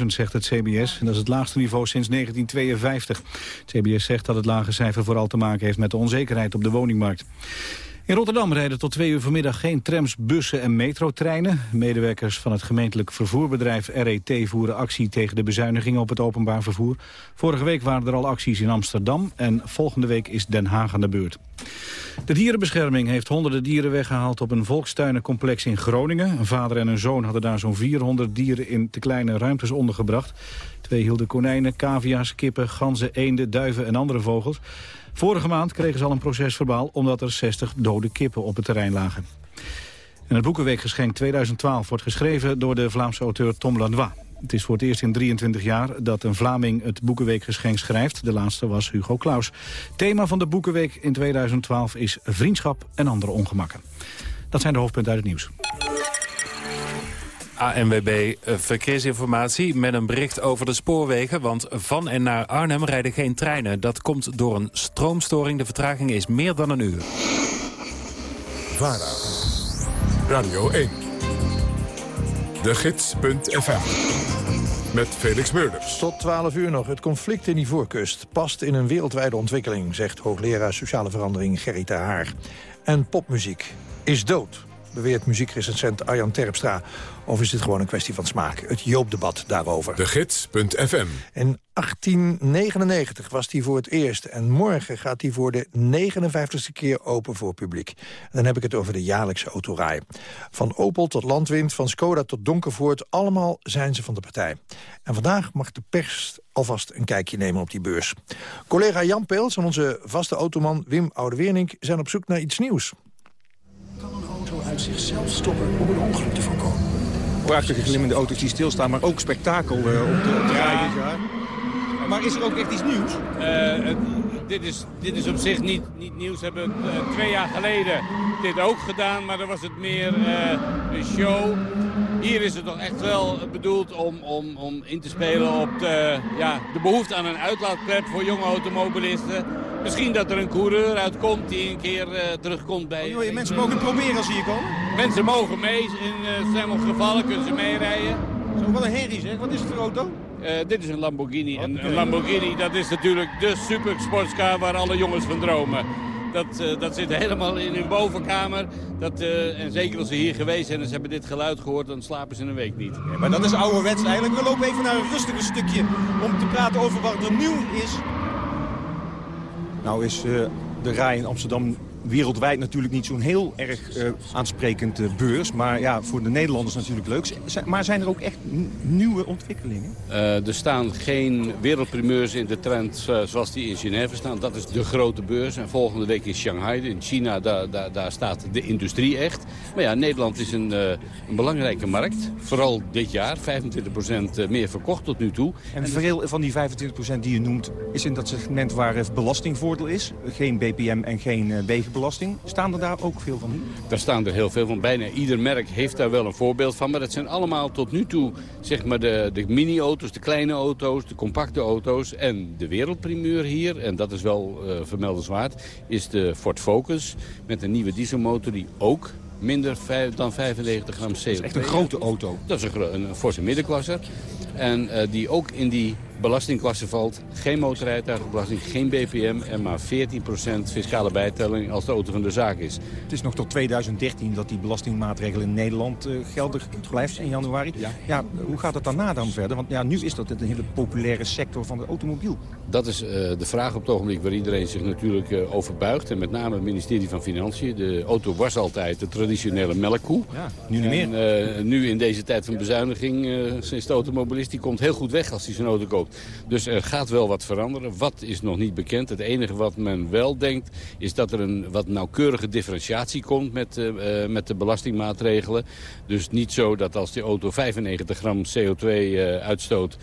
Speaker 2: 56.000, zegt het CBS. En dat is het laagste niveau sinds 1952. Het CBS zegt dat het lage cijfer vooral te maken heeft met de onzekerheid op de woningmarkt. In Rotterdam rijden tot twee uur vanmiddag geen trams, bussen en metrotreinen. Medewerkers van het gemeentelijk vervoerbedrijf RET voeren actie tegen de bezuinigingen op het openbaar vervoer. Vorige week waren er al acties in Amsterdam en volgende week is Den Haag aan de beurt. De dierenbescherming heeft honderden dieren weggehaald op een volkstuinencomplex in Groningen. Een vader en een zoon hadden daar zo'n 400 dieren in te kleine ruimtes ondergebracht. Twee hielden konijnen, cavia's, kippen, ganzen, eenden, duiven en andere vogels. Vorige maand kregen ze al een procesverbaal omdat er 60 dode kippen op het terrein lagen. En het Boekenweekgeschenk 2012 wordt geschreven door de Vlaamse auteur Tom Lanois. Het is voor het eerst in 23 jaar dat een Vlaming het Boekenweekgeschenk schrijft. De laatste was Hugo Claus. Thema van de Boekenweek in 2012 is vriendschap en andere ongemakken. Dat zijn de hoofdpunten uit het nieuws.
Speaker 5: ANWB eh, Verkeersinformatie met een bericht over de spoorwegen. Want van en naar Arnhem rijden geen treinen. Dat komt door een stroomstoring. De vertraging is meer dan een uur.
Speaker 1: VARA, Radio 1, de gids.fm, met Felix Meurders.
Speaker 9: Tot 12 uur nog. Het conflict in Ivoorkust past in een wereldwijde ontwikkeling... zegt hoogleraar sociale verandering Gerrit Haar. En popmuziek is dood beweert muziekrecensent Arjan Terpstra. Of is dit gewoon een kwestie van smaak? Het Joopdebat daarover.
Speaker 1: De Gids.fm.
Speaker 9: In 1899 was die voor het eerst. En morgen gaat die voor de 59ste keer open voor publiek. En dan heb ik het over de jaarlijkse autorij. Van Opel tot Landwind, van Skoda tot Donkervoort... allemaal zijn ze van de partij. En vandaag mag de pers alvast een kijkje nemen op die beurs. Collega Jan Peels en onze vaste automan Wim Oudeweernink... zijn op zoek naar iets nieuws
Speaker 18: uit zichzelf stoppen om een ongeluk te voorkomen. Prachtige glimmende auto's die stilstaan, maar ook spektakel uh, op de, op ja. Maar is er ook echt iets nieuws?
Speaker 19: Uh, dit, is, dit is op zich niet, niet nieuws. We hebben uh, twee jaar geleden dit ook gedaan, maar dan was het meer een show. Hier is het toch echt wel bedoeld om, om, om in te spelen op de, ja, de behoefte aan een uitlaatklep voor jonge automobilisten. Misschien dat er een coureur uitkomt die een keer uh, terugkomt bij...
Speaker 18: Oh, joh, mensen mogen het proberen als ze hier komen?
Speaker 19: Mensen mogen mee. In uh, sommige gevallen kunnen ze meerijden.
Speaker 18: Zo, wat een herrie zeg. Wat is het voor auto?
Speaker 19: Uh, dit is een Lamborghini. En een Lamborghini dat is natuurlijk de supersportscar waar alle jongens van dromen. Dat, uh, dat zit helemaal in hun bovenkamer. Dat, uh, en zeker als ze hier geweest zijn en ze hebben dit geluid gehoord... dan slapen ze een week niet.
Speaker 18: Ja, maar dat is ouderwets eigenlijk. We lopen even naar een rustiger stukje om te praten over wat er nieuw is. Nou is uh, de rij in Amsterdam wereldwijd natuurlijk niet zo'n heel erg uh, aansprekend uh, beurs. Maar ja, voor de Nederlanders natuurlijk leuk. Maar zijn er ook echt nieuwe ontwikkelingen?
Speaker 19: Uh, er staan geen wereldprimeurs in de trend zoals die in Genève staan. Dat is de grote beurs. En volgende week in Shanghai, in China, daar, daar, daar staat de industrie echt. Maar ja, Nederland is een, een belangrijke markt. Vooral dit jaar, 25% meer verkocht tot nu toe.
Speaker 18: En, veel van die 25% die je noemt, is in dat segment waar belastingvoordeel is. Geen BPM en geen wegenbelasting Staan er daar ook veel van?
Speaker 19: Daar staan er heel veel van. Bijna ieder merk heeft daar wel een voorbeeld van. Maar dat zijn allemaal tot nu toe zeg maar de, de mini-auto's, de kleine auto's, de compacte auto's. En de wereldprimeur hier, en dat is wel uh, vermeldenswaard, is de Ford Focus. Met een nieuwe dieselmotor die ook minder dan 95 gram CO2. Dat
Speaker 18: is echt een grote auto.
Speaker 19: Dat is een, een, een forse middenklasse. En uh, die ook in die belastingklasse valt. Geen motorrijtuigenbelasting, geen BPM en maar 14% fiscale bijtelling als de auto van de zaak is.
Speaker 18: Het is nog tot 2013 dat die belastingmaatregel in Nederland uh, geldig blijft in januari. Ja. ja. hoe gaat het daarna dan verder? Want ja, nu is dat een hele populaire sector van de automobiel.
Speaker 19: Dat is uh, de vraag op het ogenblik waar iedereen zich natuurlijk uh, over buigt. En met name het ministerie van Financiën. De auto was altijd de traditionele melkkoe.
Speaker 18: Ja, nu niet meer.
Speaker 19: En, nu in deze tijd van bezuiniging, sinds de automobilist, die komt heel goed weg als hij zijn auto koopt. Dus er gaat wel wat veranderen. Wat is nog niet bekend. Het enige wat men wel denkt is dat er een wat nauwkeurige differentiatie komt met, uh, met de belastingmaatregelen. Dus niet zo dat als die auto 95 gram CO2 uh, uitstoot...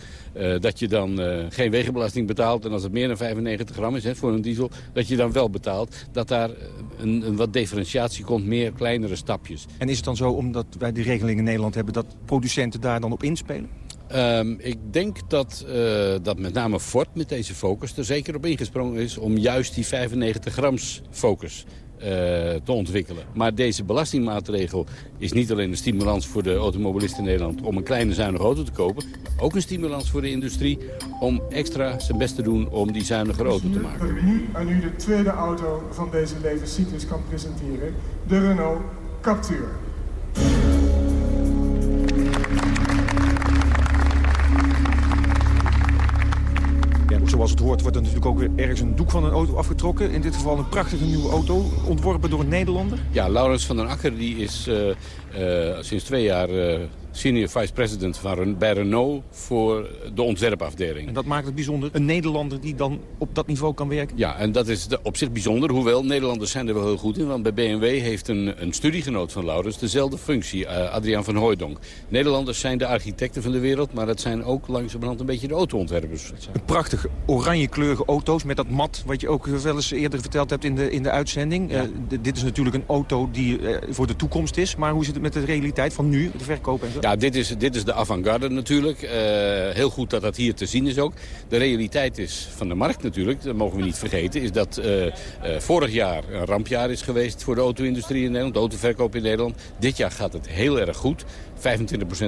Speaker 19: Dat je dan geen wegenbelasting betaalt. En als het meer dan 95 gram is hè, voor een diesel, dat je dan wel betaalt. Dat daar een, een, wat differentiatie komt, meer kleinere stapjes.
Speaker 18: En is het dan zo, omdat wij die regeling in Nederland hebben... dat producenten daar dan op inspelen?
Speaker 19: Um, ik denk dat, uh, dat met name Ford met deze focus er zeker op ingesprongen is... om juist die 95 grams focus uh, te ontwikkelen. Maar deze belastingmaatregel is niet alleen een stimulans voor de automobilisten in Nederland... om een kleine zuinige auto te kopen. Ook een stimulans voor de industrie om extra zijn best te doen om die zuinige auto te maken.
Speaker 20: Dat ik nu aan u de tweede auto van deze levenscyclus kan presenteren. De Renault Captur.
Speaker 18: Zoals het hoort wordt er natuurlijk ook weer ergens een doek van een auto afgetrokken. In dit geval een prachtige nieuwe auto, ontworpen door een Nederlander.
Speaker 19: Ja, Laurens van den Akker die is uh, uh, sinds twee jaar uh, senior vice president van, bij Renault voor de ontwerpafdeling.
Speaker 18: En dat maakt het bijzonder. Een Nederlander die dan op dat niveau kan werken?
Speaker 19: Ja, en dat is op zich bijzonder. Hoewel, Nederlanders zijn er wel heel goed in. Want bij BMW heeft een, een studiegenoot van Laurens dezelfde functie, uh, Adriaan van Hooijdonk. Nederlanders zijn de architecten van de wereld, maar dat zijn ook langzamerhand een beetje de autoontwerpers.
Speaker 18: Een prachtige oranje kleurige auto's met dat mat wat je ook wel eens eerder verteld hebt in de, in de uitzending. Ja. Uh, dit is natuurlijk een auto die uh, voor de toekomst is. Maar hoe zit het met de realiteit van nu, de verkoop en zo?
Speaker 19: Ja, dit is, dit is de avant-garde natuurlijk. Uh, heel goed dat dat hier te zien is ook. De realiteit is van de markt natuurlijk, dat mogen we niet vergeten... is dat uh, uh, vorig jaar een rampjaar is geweest voor de auto-industrie in Nederland. De autoverkoop in Nederland. Dit jaar gaat het heel erg goed. 25%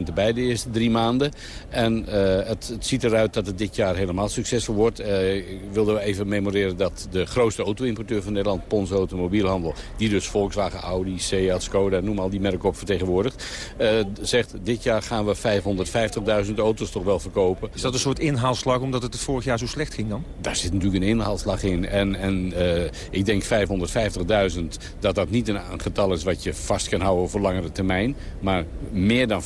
Speaker 19: erbij de eerste drie maanden. En uh, het, het, ziet eruit dat het dit jaar helemaal succesvol wordt. Uh, ik wilde even memoreren dat de grootste auto-importeur van Nederland, Pons Automobielhandel, die dus Volkswagen, Audi, Seat, Skoda, noem al die merken op vertegenwoordigt, uh, zegt dit jaar gaan we 550.000 auto's toch wel verkopen.
Speaker 18: Is dat een soort inhaalslag omdat het het vorig jaar zo slecht ging dan?
Speaker 19: Daar zit natuurlijk een inhaalslag in. En, en ik denk 550.000, dat dat niet een, een getal is wat je vast kan houden voor langere termijn, maar meer meer dan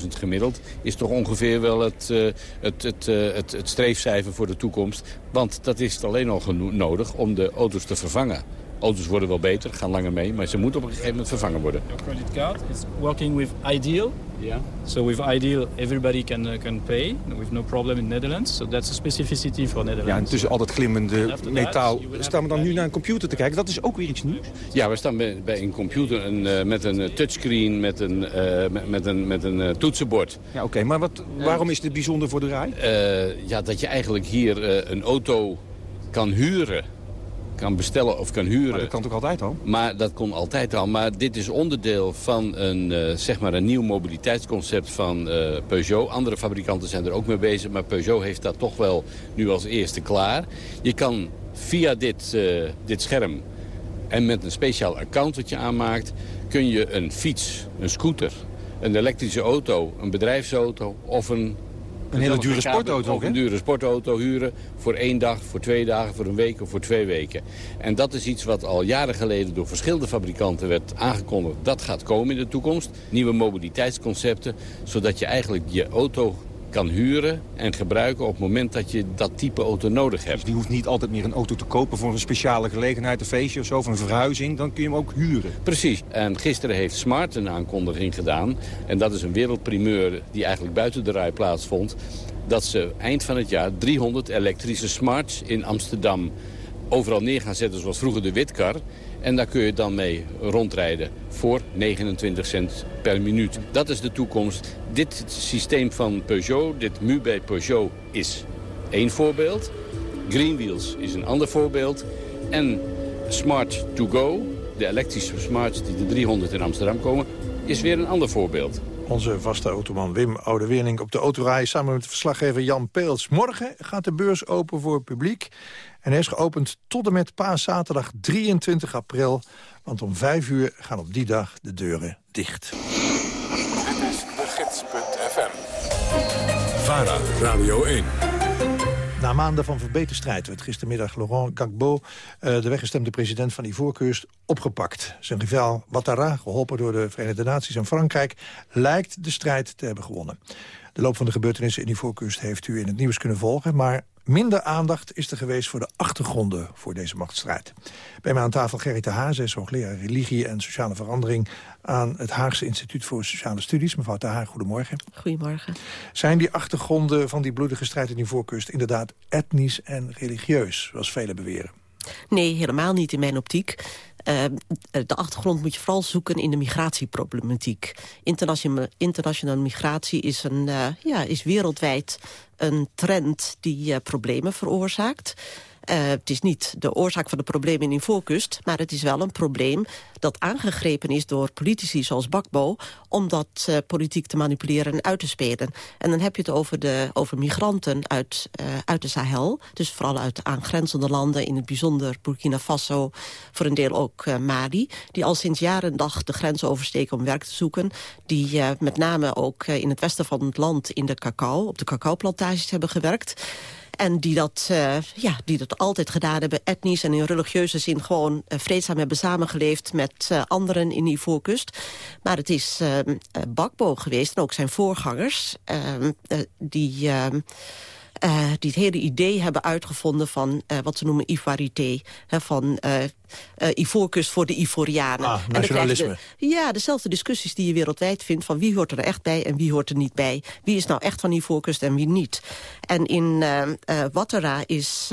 Speaker 19: 500.000 gemiddeld... is toch ongeveer wel het, uh, het, het, uh, het, het streefcijfer voor de toekomst. Want dat is alleen al nodig om de auto's te vervangen. Auto's worden wel beter, gaan langer mee, maar ze moeten op een gegeven moment vervangen worden.
Speaker 21: Your credit card is working with Ideal. Yeah. So with Ideal, everybody can, uh, can pay with no problem in Netherlands. So that's a specificity for Netherlands.
Speaker 18: Ja, en tussen al dat glimmende metaal staan we dan nu naar een computer te kijken. Dat is ook weer iets nieuws.
Speaker 19: Ja, we staan bij, bij een computer een, uh, met een touchscreen, met een, uh, met, een, met een toetsenbord.
Speaker 18: Ja, oké. Okay. Maar wat, waarom is dit bijzonder voor de rij?
Speaker 19: ja, dat je eigenlijk hier een auto kan huren kan bestellen of kan huren. Maar
Speaker 18: dat kan toch altijd al?
Speaker 19: Maar dat kon altijd al. Maar dit is onderdeel van een, uh, zeg maar een nieuw mobiliteitsconcept van uh, Peugeot. Andere fabrikanten zijn er ook mee bezig. Maar Peugeot heeft dat toch wel nu als eerste klaar. Je kan via dit, uh, dit scherm en met een speciaal account dat je aanmaakt... kun je een fiets, een scooter, een elektrische auto, een bedrijfsauto of een
Speaker 18: een hele dure sportauto,
Speaker 19: Of een dure sportauto huren voor één dag, voor twee dagen, voor een week of voor twee weken. En dat is iets wat al jaren geleden door verschillende fabrikanten werd aangekondigd. Dat gaat komen in de toekomst. Nieuwe mobiliteitsconcepten, zodat je eigenlijk je auto kan huren en gebruiken op het moment dat je dat type auto nodig hebt. Dus
Speaker 18: die hoeft niet altijd meer een auto te kopen voor een speciale gelegenheid, een feestje of zo, of een verhuizing. Dan kun je hem ook huren.
Speaker 19: Precies. En gisteren heeft Smart een aankondiging gedaan. En dat is een wereldprimeur die eigenlijk buiten de rij plaatsvond. Dat ze eind van het jaar 300 elektrische Smarts in Amsterdam overal neer gaan zetten zoals vroeger de Witkar. En daar kun je dan mee rondrijden voor 29 cent per minuut. Dat is de toekomst. Dit systeem van Peugeot, dit MU Peugeot, is één voorbeeld. Greenwheels is een ander voorbeeld. En Smart to Go, de elektrische smarts die de 300 in Amsterdam komen, is weer een ander voorbeeld.
Speaker 9: Onze vaste automan Wim Oude-Wernink op de autorij... samen met verslaggever Jan Peels. Morgen gaat de beurs open voor het publiek. En hij is geopend tot en met paaszaterdag 23 april. Want om 5 uur gaan op die dag de deuren dicht.
Speaker 1: Dit is de gids.fm. VARA, Radio 1.
Speaker 9: Na maanden van verbeterstrijd werd gistermiddag Laurent Gbagbo... Uh, de weggestemde president van Ivoorkust, opgepakt. Zijn rivaal Ouattara, geholpen door de Verenigde Naties en Frankrijk... lijkt de strijd te hebben gewonnen. De loop van de gebeurtenissen in die voorkust heeft u in het nieuws kunnen volgen. Maar minder aandacht is er geweest voor de achtergronden voor deze machtsstrijd. Bij mij aan tafel Gerrit de Haas, is hoogleraar religie en sociale verandering... aan het Haagse Instituut voor Sociale Studies. Mevrouw de Haag, goedemorgen.
Speaker 22: Goedemorgen.
Speaker 9: Zijn die achtergronden van die bloedige strijd in die voorkust... inderdaad etnisch en religieus, zoals velen beweren?
Speaker 22: Nee, helemaal niet in mijn optiek. Uh, de achtergrond moet je vooral zoeken in de migratieproblematiek. Internationale, migratie is, een, uh, ja, is wereldwijd een trend die uh, problemen veroorzaakt. Uh, het is niet de oorzaak van de problemen in Voorkust... maar het is wel een probleem dat aangegrepen is door politici zoals Bakbo... om dat uh, politiek te manipuleren en uit te spelen. En dan heb je het over, de, over migranten uit, uh, uit de Sahel. Dus vooral uit de aangrenzende landen, in het bijzonder Burkina Faso... voor een deel ook Mali, die al sinds jaren en dag de grens oversteken om werk te zoeken. Die met name ook in het westen van het land in de cacao, op de cacaoplantages hebben gewerkt. En die dat, uh, ja, die dat altijd gedaan hebben, etnisch en in religieuze zin... gewoon uh, vreedzaam hebben samengeleefd met uh, anderen in die voorkust. Maar het is Bakbo geweest en ook zijn voorgangers... die... Uh, die het hele idee hebben uitgevonden van wat ze noemen ivoirité. Hè, van Ivoorkust voor de Ivorianen.
Speaker 9: Ah, nationalisme.
Speaker 22: De, ja, dezelfde discussies die je wereldwijd vindt... van wie hoort er echt bij en wie hoort er niet bij. Wie is nou echt van Ivoorkust en wie niet. En in Ouattara is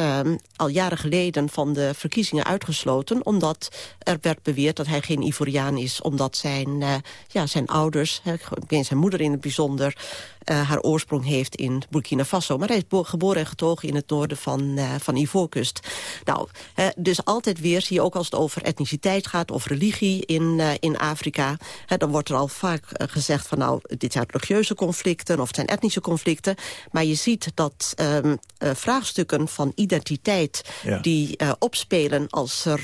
Speaker 22: al jaren geleden van de verkiezingen uitgesloten... omdat er werd beweerd dat hij geen Ivoriaan is. Omdat zijn, ja, zijn ouders, hè, zijn moeder in het bijzonder... haar oorsprong heeft in Burkina Faso. Maar hij is geboren en getogen in het noorden van, uh, van Ivoorkust. Nou, uh, dus altijd weer zie je ook als het over etniciteit gaat... of religie in, uh, in Afrika... dan wordt er al vaak gezegd van nou, dit zijn religieuze conflicten... of het zijn etnische conflicten. Maar je ziet dat um, vraagstukken van identiteit... Ja. die opspelen als er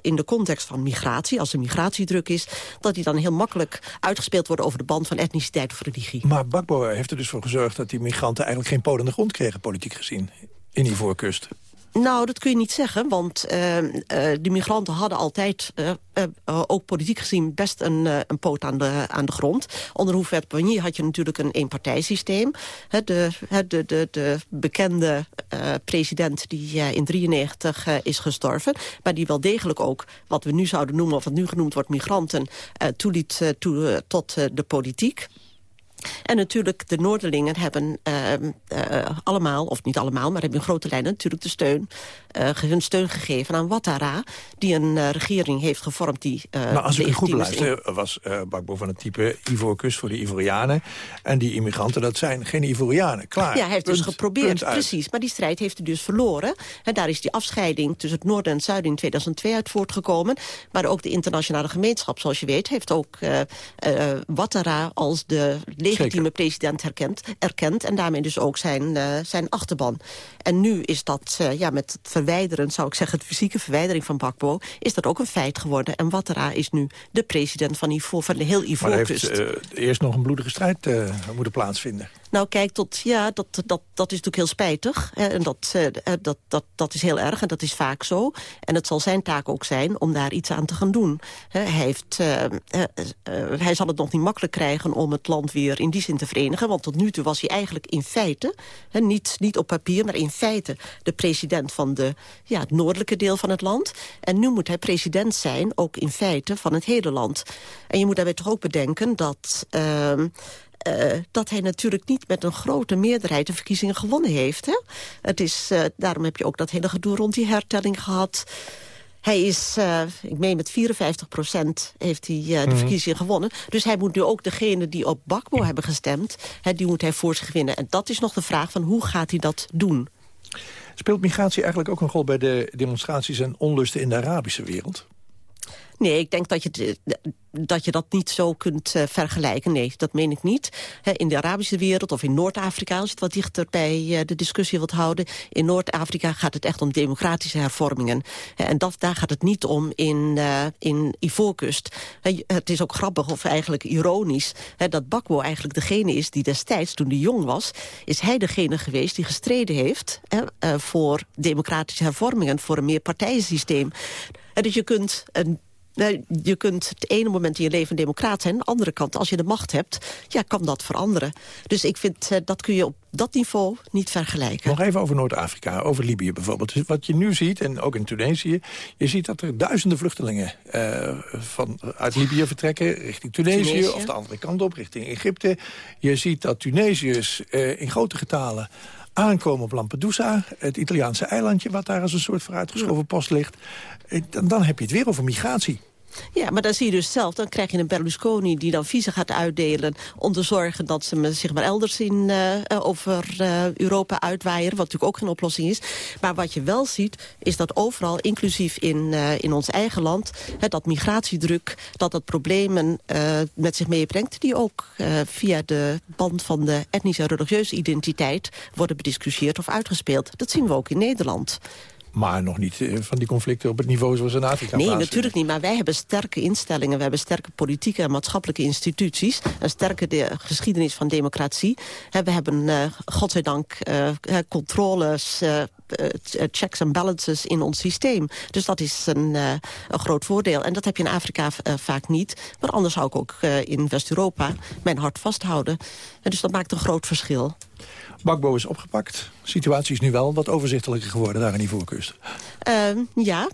Speaker 22: in de context van migratie... als er migratiedruk is, dat die dan heel makkelijk uitgespeeld worden... over de band van etniciteit of religie.
Speaker 9: Maar Bakbo heeft er dus voor gezorgd dat die migranten eigenlijk geen poot aan de grond kregen, politiek gezien, in die voorkust.
Speaker 22: Nou, dat kun je niet zeggen, want uh, de migranten hadden altijd, uh, ook politiek gezien, best een, een poot aan de, aan de grond. Onder Hoefwet Pagny had je natuurlijk een eenpartijsysteem. De, de, de, de bekende president die in 93 is gestorven, maar die wel degelijk ook, wat we nu zouden noemen, of wat nu genoemd wordt, migranten, toeliet toe, tot de politiek. En natuurlijk, de Noorderlingen hebben uh, uh, allemaal, of niet allemaal... maar hebben in grote lijnen natuurlijk de steun, uh, hun steun gegeven aan Ouattara... die een regering heeft gevormd die...
Speaker 9: maar als ik goed beluister, was Bakbo van het type Ivoorkust voor de Ivorianen... en die immigranten, dat zijn geen Ivorianen. Klaar.
Speaker 22: Ja, hij heeft
Speaker 9: punt,
Speaker 22: dus geprobeerd, precies. Maar die strijd heeft hij dus verloren. En daar is die afscheiding tussen het noorden en het zuiden in 2002 uit voortgekomen. Maar ook de internationale gemeenschap, zoals je weet... heeft ook Ouattara als de legitieme president herkent, erkend. En daarmee dus ook zijn, uh, zijn achterban. En nu is dat, uh, ja, met het verwijderen, zou ik zeggen... het fysieke verwijdering van Bakbo, is dat ook een feit geworden. En Ouattara is nu de president van, Ivo, van de heel Ivoorkust.
Speaker 9: Maar er heeft uh, eerst nog een bloedige strijd moeten plaatsvinden.
Speaker 22: Nou, kijk, tot, ja, dat, dat, dat is natuurlijk heel spijtig. Hè, en dat, uh, dat, dat, dat is heel erg en dat is vaak zo. En het zal zijn taak ook zijn om daar iets aan te gaan doen. Hè, hij, heeft, uh, hij zal het nog niet makkelijk krijgen om het land weer in die zin te verenigen. Want tot nu toe was hij eigenlijk in feite, hè, niet, niet op papier, maar in feite... de president van de, ja, het noordelijke deel van het land. En nu moet hij president zijn, ook in feite, van het hele land. En je moet daarbij toch ook bedenken dat... Uh, uh, dat hij natuurlijk niet met een grote meerderheid de verkiezingen gewonnen heeft. Hè? Het is, uh, daarom heb je ook dat hele gedoe rond die hertelling gehad. Hij is, uh, ik meen met 54 procent heeft hij de mm. verkiezingen gewonnen. Dus hij moet nu ook degene die op Bakbo hebben gestemd... Hè, die moet hij voor zich winnen. En dat is nog de vraag van hoe gaat hij dat doen?
Speaker 9: Speelt migratie eigenlijk ook een rol bij de demonstraties en onlusten in de Arabische wereld?
Speaker 22: Nee, ik denk dat je, dat, niet zo kunt uh, vergelijken. Nee, dat meen ik niet. In de Arabische wereld of in Noord-Afrika... als je het wat dichter bij uh, de discussie wilt houden... in Noord-Afrika gaat het echt om democratische hervormingen. He, en dat, daar gaat het niet om in, uh, in Ivoorkust. He, het is ook grappig of eigenlijk ironisch... dat Bakbo eigenlijk degene is die destijds, toen hij jong was... is hij degene geweest die gestreden heeft... voor democratische hervormingen... voor een meerpartijensysteem. Dus je kunt een Nou, je kunt het ene moment in je leven democraat zijn... de andere kant, als je de macht hebt, ja, kan dat veranderen. Dus ik vind, uh, dat kun je op dat niveau niet vergelijken.
Speaker 9: Nog even over Noord-Afrika, over Libië bijvoorbeeld. Dus wat je nu ziet, en ook in Tunesië... je ziet dat er duizenden vluchtelingen uh, van, uit Libië vertrekken... richting Tunesië, Tunesië, of de andere kant op, richting Egypte. Je ziet dat Tunesiërs uh, in grote getalen aankomen op Lampedusa, het Italiaanse eilandje... wat daar als een soort vooruitgeschoven post ligt. Dan, dan heb je het weer over migratie.
Speaker 22: Ja, maar dan zie je dus zelf, dan krijg je een Berlusconi die dan visa gaat uitdelen... om te zorgen dat ze zich maar elders in, uh, over uh, Europa uitwaaien... wat natuurlijk ook geen oplossing is. Maar wat je wel ziet, is dat overal, inclusief in, in ons eigen land... Dat migratiedruk, dat dat problemen met zich meebrengt... die ook via de band van de etnische en religieuze identiteit... worden bediscussieerd of uitgespeeld. Dat zien we ook in Nederland.
Speaker 9: Maar nog niet eh, van die conflicten op het niveau zoals in Afrika
Speaker 22: Nee, natuurlijk niet. Maar wij hebben sterke instellingen. We hebben sterke politieke en maatschappelijke instituties. Een sterke de geschiedenis van democratie. We hebben, uh, godzijdank, uh, controles... Uh, checks en balances in ons systeem. Dus dat is een, een groot voordeel. En dat heb je in Afrika vaak niet. Maar anders zou ik ook in West-Europa mijn hart vasthouden. En dus dat maakt een groot verschil.
Speaker 9: Bakbo is opgepakt. De situatie is nu wel wat overzichtelijker geworden daar in die voorkust.
Speaker 22: Uh, ja,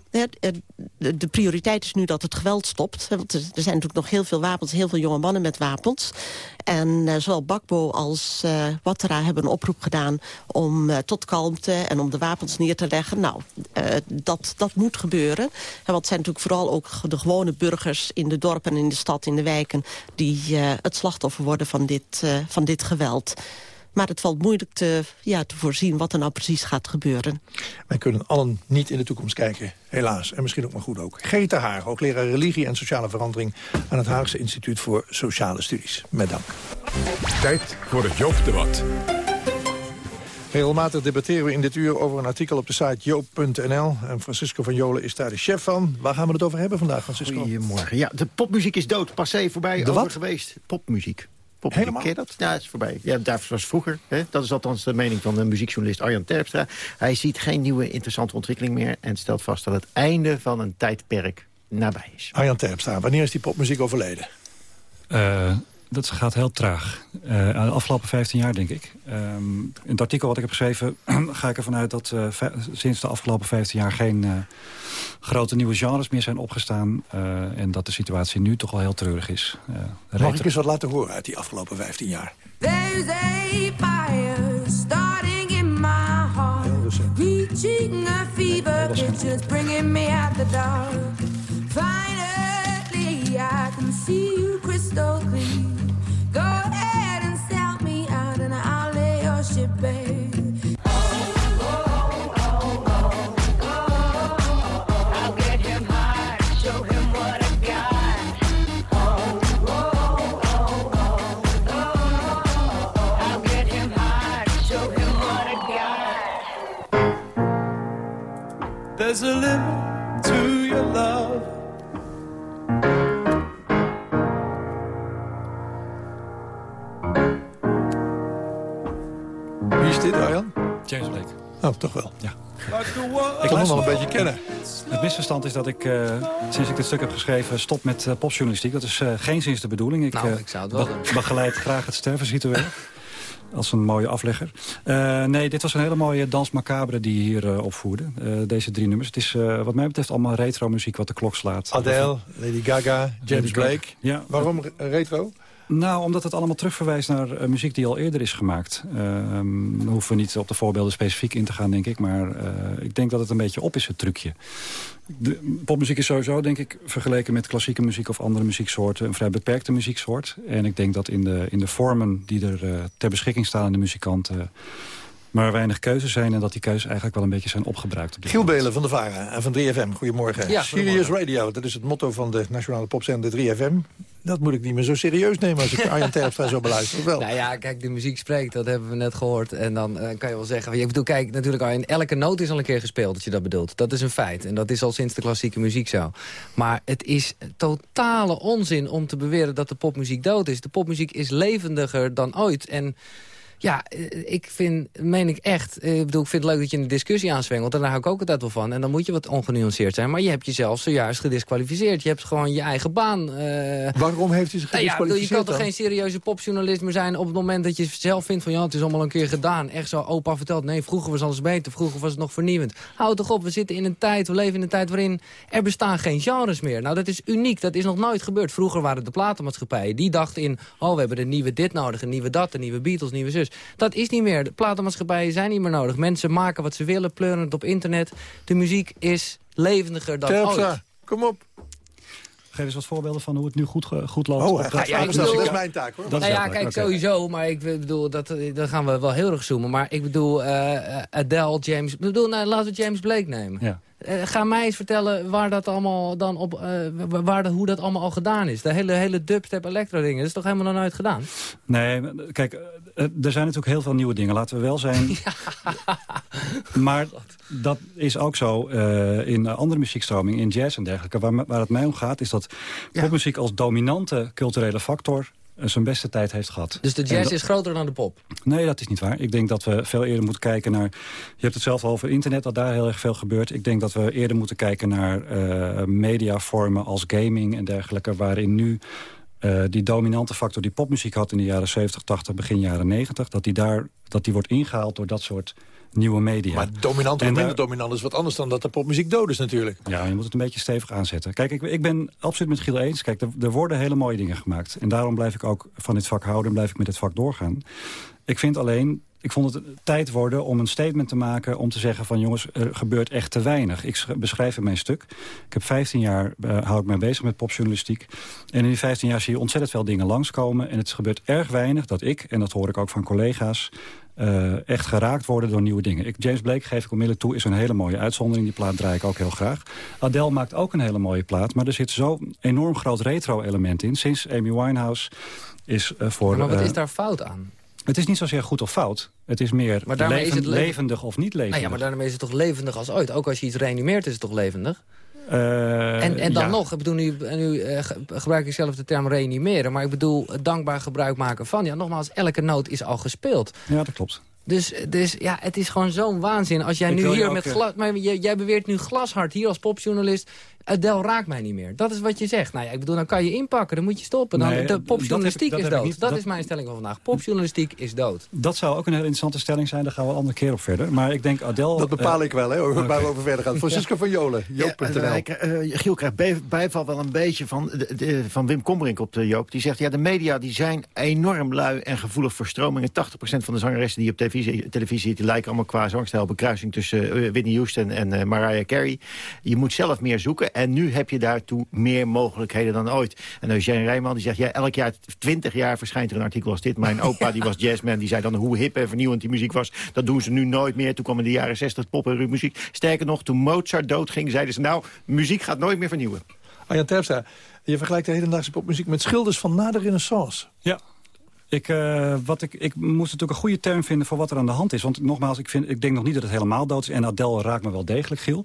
Speaker 22: de prioriteit is nu dat het geweld stopt. Want er zijn natuurlijk nog heel veel wapens, heel veel jonge mannen met wapens. En uh, zowel Bakbo als uh, Ouattara hebben een oproep gedaan om tot kalmte en om de wapens neer te leggen. Nou, dat, dat moet gebeuren. En wat zijn natuurlijk vooral ook de gewone burgers in de dorpen en in de stad, in de wijken, die het slachtoffer worden van dit, van dit geweld. Maar het valt moeilijk te, ja, te voorzien wat er nou precies gaat gebeuren.
Speaker 9: Wij kunnen allen niet in de toekomst kijken, helaas. En misschien ook maar goed ook. Gerita Haar, hoogleraar religie en sociale verandering... aan het Haagse Instituut voor Sociale Studies. Met dank.
Speaker 1: Tijd voor het Joop-debat.
Speaker 9: Regelmatig debatteren we in dit uur over een artikel op de site joop.nl. En Francisco van Jolen is daar de chef van. Waar gaan we het over hebben vandaag, Francisco?
Speaker 23: Goedemorgen. Ja, de popmuziek is dood. Passé voorbij,
Speaker 9: de
Speaker 23: over geweest. Popmuziek.
Speaker 9: Helemaal?
Speaker 23: Ken dat? Ja, is voorbij. Ja, daar was vroeger. Hè? Dat is althans de mening van de muziekjournalist Arjan Terpstra. Hij ziet geen nieuwe interessante ontwikkeling meer... en stelt vast dat het einde van een tijdperk nabij is.
Speaker 9: Arjan Terpstra, wanneer is die popmuziek overleden?
Speaker 24: Uh, dat gaat heel traag. Uh, de afgelopen 15 jaar, denk ik. Um, in het artikel wat ik heb geschreven [CLEARS THROAT] ga ik ervan uit dat uh, sinds de afgelopen 15 jaar geen uh, grote nieuwe genres meer zijn opgestaan. en dat de situatie nu toch wel heel treurig is.
Speaker 9: Mag ik eens wat laten horen uit die afgelopen 15 jaar?
Speaker 25: There's a fire starting in my heart. Reaching a fever pitch, it's bringing me out the dark. Finally, I can see you
Speaker 9: Oh, toch wel.
Speaker 24: Ja.
Speaker 9: Ik laat hem wel een beetje kennen.
Speaker 24: Het misverstand is dat ik, uh, sinds ik dit stuk heb geschreven... stop met uh, popjournalistiek. Dat is uh, geen sinds de bedoeling. Ik,
Speaker 23: nou, ik zou het wel
Speaker 24: be begeleid graag het stervensritueel. als een mooie aflegger. Uh, nee, dit was een hele mooie dans macabre die hier uh, opvoerde. Uh, deze drie nummers. Het is wat mij betreft allemaal retro muziek wat de klok slaat.
Speaker 9: Adele, Lady Gaga, James Blake.
Speaker 24: Ja.
Speaker 9: Waarom retro?
Speaker 24: Nou, omdat het allemaal terugverwijst naar uh, muziek die al eerder is gemaakt. Uh, um, we hoeven niet op de voorbeelden specifiek in te gaan, denk ik. Maar uh, ik denk dat het een beetje op is, het trucje. De, popmuziek is sowieso, denk ik, vergeleken met klassieke muziek of andere muzieksoorten... een vrij beperkte muzieksoort. En ik denk dat in de, in de vormen die er ter beschikking staan aan de muzikanten maar weinig keuzes zijn... en dat die keuzes eigenlijk wel een beetje zijn opgebruikt. Op
Speaker 9: Giel Belen van de VARA en van 3FM, goedemorgen.
Speaker 23: Ja,
Speaker 9: Serious Radio, dat is het motto van de nationale popzender 3FM. Dat moet ik niet meer zo serieus nemen als ik [LAUGHS] Arjan Terpstra zo beluister. Wel.
Speaker 26: Nou ja, kijk, de muziek spreekt, dat hebben we net gehoord. En dan uh, kan je wel zeggen... Ik bedoel, kijk, natuurlijk Arjan, elke noot is al een keer gespeeld dat je dat bedoelt. Dat is een feit. En dat is al sinds de klassieke muziek zo. Maar het is totale onzin om te beweren dat de popmuziek dood is. De popmuziek is levendiger dan ooit. En Ja, eh, ik vind, meen ik echt... eh, Ik bedoel, ik vind het leuk dat je een discussie aanzwengelt. En daar hou ik ook altijd wel van. En dan moet je wat ongenuanceerd zijn. Maar je hebt jezelf zojuist gedisqualificeerd. Je hebt gewoon je eigen baan. eh,
Speaker 9: Waarom heeft hij zich
Speaker 26: nou ja, bedoel, je
Speaker 9: gedisqualificeerd
Speaker 26: kan toch geen serieuze popjournalist meer zijn... op het moment dat je zelf vindt van... ja, het is allemaal een keer gedaan. Echt zo opa vertelt. Nee, vroeger was alles beter. Vroeger was het nog vernieuwend. Houd toch op, we zitten in een tijd... we leven in een tijd waarin er bestaan geen genres meer. Nou, dat is uniek. Dat is nog nooit gebeurd. Vroeger waren de platenmaatschappijen. Die dachten in... oh, we hebben een nieuwe dit nodig, een nieuwe dat, een nieuwe Beatles, nieuwe zus. Dat is niet meer. De platenmaatschappijen zijn niet meer nodig. Mensen maken wat ze willen, pleuren het op internet. De muziek is levendiger dan ooit.
Speaker 9: kom op.
Speaker 24: Geef eens wat voorbeelden van hoe het nu goed, goed loopt.
Speaker 9: Oh,
Speaker 26: ja, bedoel-
Speaker 9: Dat is mijn taak, hoor.
Speaker 24: Dat
Speaker 26: nou ja, kijk, sowieso. Maar ik bedoel, dat, dan gaan we wel heel erg zoomen. Maar ik bedoel, eh, Adele, James... Ik bedoel, nou, laten we James Blake nemen.
Speaker 24: Ja.
Speaker 26: Eh, ga mij eens vertellen waar dat allemaal dan op, wa- waar dat, hoe dat allemaal al gedaan is. De hele, hele dubstep electro dingen, dat is toch helemaal nog nooit gedaan?
Speaker 24: Nee, kijk, eh, er zijn natuurlijk heel veel nieuwe dingen. Laten we wel zijn. [LAUGHS] maar dat is ook zo in andere muziekstromingen, in jazz en dergelijke. Waar, waar het mij om gaat, is dat popmuziek als dominante culturele factor zijn beste tijd heeft gehad.
Speaker 26: Dus de jazz
Speaker 24: dat-
Speaker 26: is groter dan de pop?
Speaker 24: Nee, dat is niet waar. Ik denk dat we veel eerder moeten kijken naar... Je hebt het zelf al over internet, dat daar heel erg veel gebeurt. Ik denk dat we eerder moeten kijken naar eh, mediavormen als gaming en dergelijke... waarin nu eh, die dominante factor die popmuziek had in de jaren 70, 80, begin jaren 90... dat die, daar, dat die wordt ingehaald door dat soort nieuwe media.
Speaker 9: Maar dominant of
Speaker 24: En
Speaker 9: minder dominant is wat anders dan dat de popmuziek dood is natuurlijk.
Speaker 24: Ja, je moet het een beetje stevig aanzetten. Kijk, ik, ik ben absoluut met Giel eens. Kijk, er, er worden hele mooie dingen gemaakt. En daarom blijf ik ook van dit vak houden en blijf ik met dit vak doorgaan. Ik vind alleen, ik vond het tijd worden om een statement te maken... om te zeggen van jongens, er gebeurt echt te weinig. Ik sch- beschrijf in mijn stuk. Ik heb 15 jaar, eh, hou ik mij bezig met popjournalistiek. En in die 15 jaar zie je ontzettend veel dingen langskomen. En het gebeurt erg weinig dat ik, en dat hoor ik ook van collega's... eh, echt geraakt worden door nieuwe dingen. Ik, James Blake, geef ik onmiddellijk toe, is een hele mooie uitzondering. Die plaat draai ik ook heel graag. Adele maakt ook een hele mooie plaat. Maar er zit zo'n enorm groot retro-element in. Sinds Amy Winehouse is eh, voor...
Speaker 26: maar wat
Speaker 24: eh,
Speaker 26: is daar fout aan?
Speaker 24: het is niet zozeer goed of fout. Het is meer
Speaker 26: Maar daarmee
Speaker 24: leven-
Speaker 26: is het le-
Speaker 24: levendig of niet levendig.
Speaker 26: Nou ja, maar daarmee is het toch levendig als ooit? Ook als je iets reanimeert is het toch levendig?
Speaker 24: Eh,
Speaker 26: En, en dan
Speaker 24: ja.
Speaker 26: nog, ik bedoel, nu, nu eh, ge- gebruik ik zelf de term reanimeren... maar ik bedoel dankbaar gebruik maken van. Ja, nogmaals, elke noot is al gespeeld.
Speaker 24: Ja, dat klopt.
Speaker 26: Dus, dus ja, het is gewoon zo'n waanzin. Als jij
Speaker 24: Ik
Speaker 26: nu hier met
Speaker 24: eh,
Speaker 26: glas... Maar jij, jij beweert nu glashard hier als popjournalist... Adele raakt mij niet meer. Dat is wat je zegt. Nou ja, ik bedoel, dan kan je inpakken. Dan moet je stoppen. Dan,
Speaker 24: Nee,
Speaker 26: de popjournalistiek is dood.
Speaker 24: niet-
Speaker 26: dat,
Speaker 24: dat-
Speaker 26: is mijn stelling van vandaag. Popjournalistiek is dood.
Speaker 24: Dat zou ook een heel interessante stelling zijn. Daar gaan we een andere keer op verder. Maar ik denk Adele...
Speaker 9: Dat bepaal
Speaker 24: eh,
Speaker 9: ik wel, hè, waar we over verder gaan. Francisco van Jolen, joop.nl.
Speaker 23: Ja, eh, ik, eh, Giel krijgt bij- bijval wel een beetje van, de, de- van Wim Kombrink op de Joop. Die zegt, ja, de media die zijn enorm lui en gevoelig voor stromingen. 80% van de zangeressen die je op televisie, televisie ziet... die lijken allemaal qua zangstijl kruising tussen eh, Whitney Houston en eh, Mariah Carey. Je moet zelf meer zoeken en nu heb je daartoe meer mogelijkheden dan ooit. En Eugène Rijman die zegt, ja, elk jaar, 20 jaar verschijnt er een artikel als dit. Mijn opa, die was jazzman, die zei dan hoe hip en vernieuwend die muziek was. Dat doen ze nu nooit meer. Toen kwam in de jaren 60 pop en muziek. Sterker nog, toen Mozart doodging, zeiden ze... nou, muziek gaat nooit meer vernieuwen.
Speaker 9: Arjan Terpstra, je vergelijkt de hedendaagse popmuziek met schilders van na de renaissance.
Speaker 24: Ja. Ik, eh, wat ik, ik moest natuurlijk een goede term vinden voor wat er aan de hand is. Want nogmaals, ik, vind, ik denk nog niet dat het helemaal dood is. En Adele raakt me wel degelijk, Giel.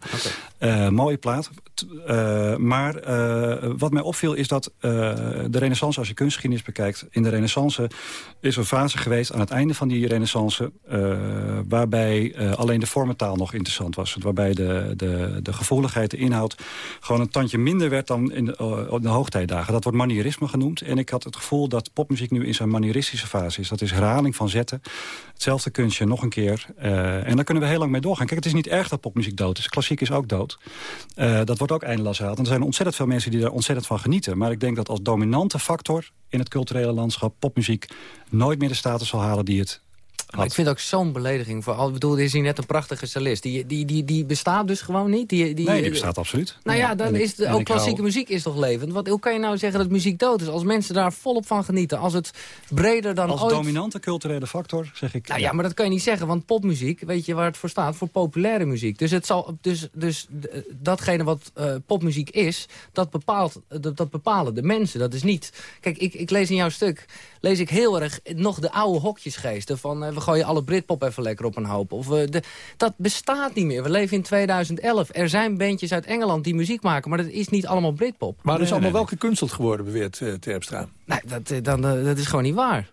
Speaker 24: Eh, mooie plaat. T- eh, maar wat mij opviel is dat de renaissance, als je kunstgeschiedenis bekijkt... in de renaissance is een fase geweest aan het einde van die renaissance... waarbij alleen de vormentaal nog interessant was. Waarbij de, de, de gevoeligheid, de inhoud... gewoon een tandje minder werd dan in de, de hoogtijdagen. Dat wordt manierisme genoemd. En ik had het gevoel dat popmuziek nu in zijn manieristische fase is. Dat is herhaling van zetten. Hetzelfde kunstje, nog een keer. Eh, en daar kunnen we heel lang mee doorgaan. Kijk, het is niet erg dat popmuziek dood is. Klassiek is ook dood. Eh, dat wordt ook eindeloos herhaald. En er zijn ontzettend veel mensen die daar ontzettend van genieten. Maar ik denk dat als dominante factor in het culturele landschap... popmuziek nooit meer de status zal halen die het
Speaker 26: Maar ik vind ook zo'n belediging. Voor, al- ik bedoel, er is hier net een prachtige cellist. Die, die, die, die bestaat dus gewoon niet. Die, die,
Speaker 24: nee, die bestaat absoluut.
Speaker 26: Nou ja, dan is de, ook klassieke
Speaker 24: hou-
Speaker 26: muziek is toch levend? Want hoe kan je nou zeggen dat muziek dood is? Als mensen daar volop van genieten. Als het breder dan
Speaker 24: Als
Speaker 26: ooit...
Speaker 24: dominante culturele factor zeg ik...
Speaker 26: Nou ja, maar dat kan je niet zeggen, want popmuziek, weet je waar het voor staat? Voor populaire muziek. Dus, het zal, dus, dus eh, datgene wat eh, popmuziek is, dat, bepaalt, dat, dat bepalen de mensen. Dat is niet... Kijk, ik, ik lees in jouw stuk, lees ik heel erg nog de oude hokjesgeesten. Van eh, we gooien alle Britpop even lekker op een hoop. Of, eh, de, dat bestaat niet meer. We leven in 2011. Er zijn bandjes uit Engeland die muziek maken, maar dat is niet allemaal Britpop.
Speaker 9: Maar het is allemaal
Speaker 26: nee,
Speaker 9: wel gekunsteld geworden, beweert eh, Terpstra.
Speaker 26: Nee, dat, eh, dan, dat is gewoon niet waar.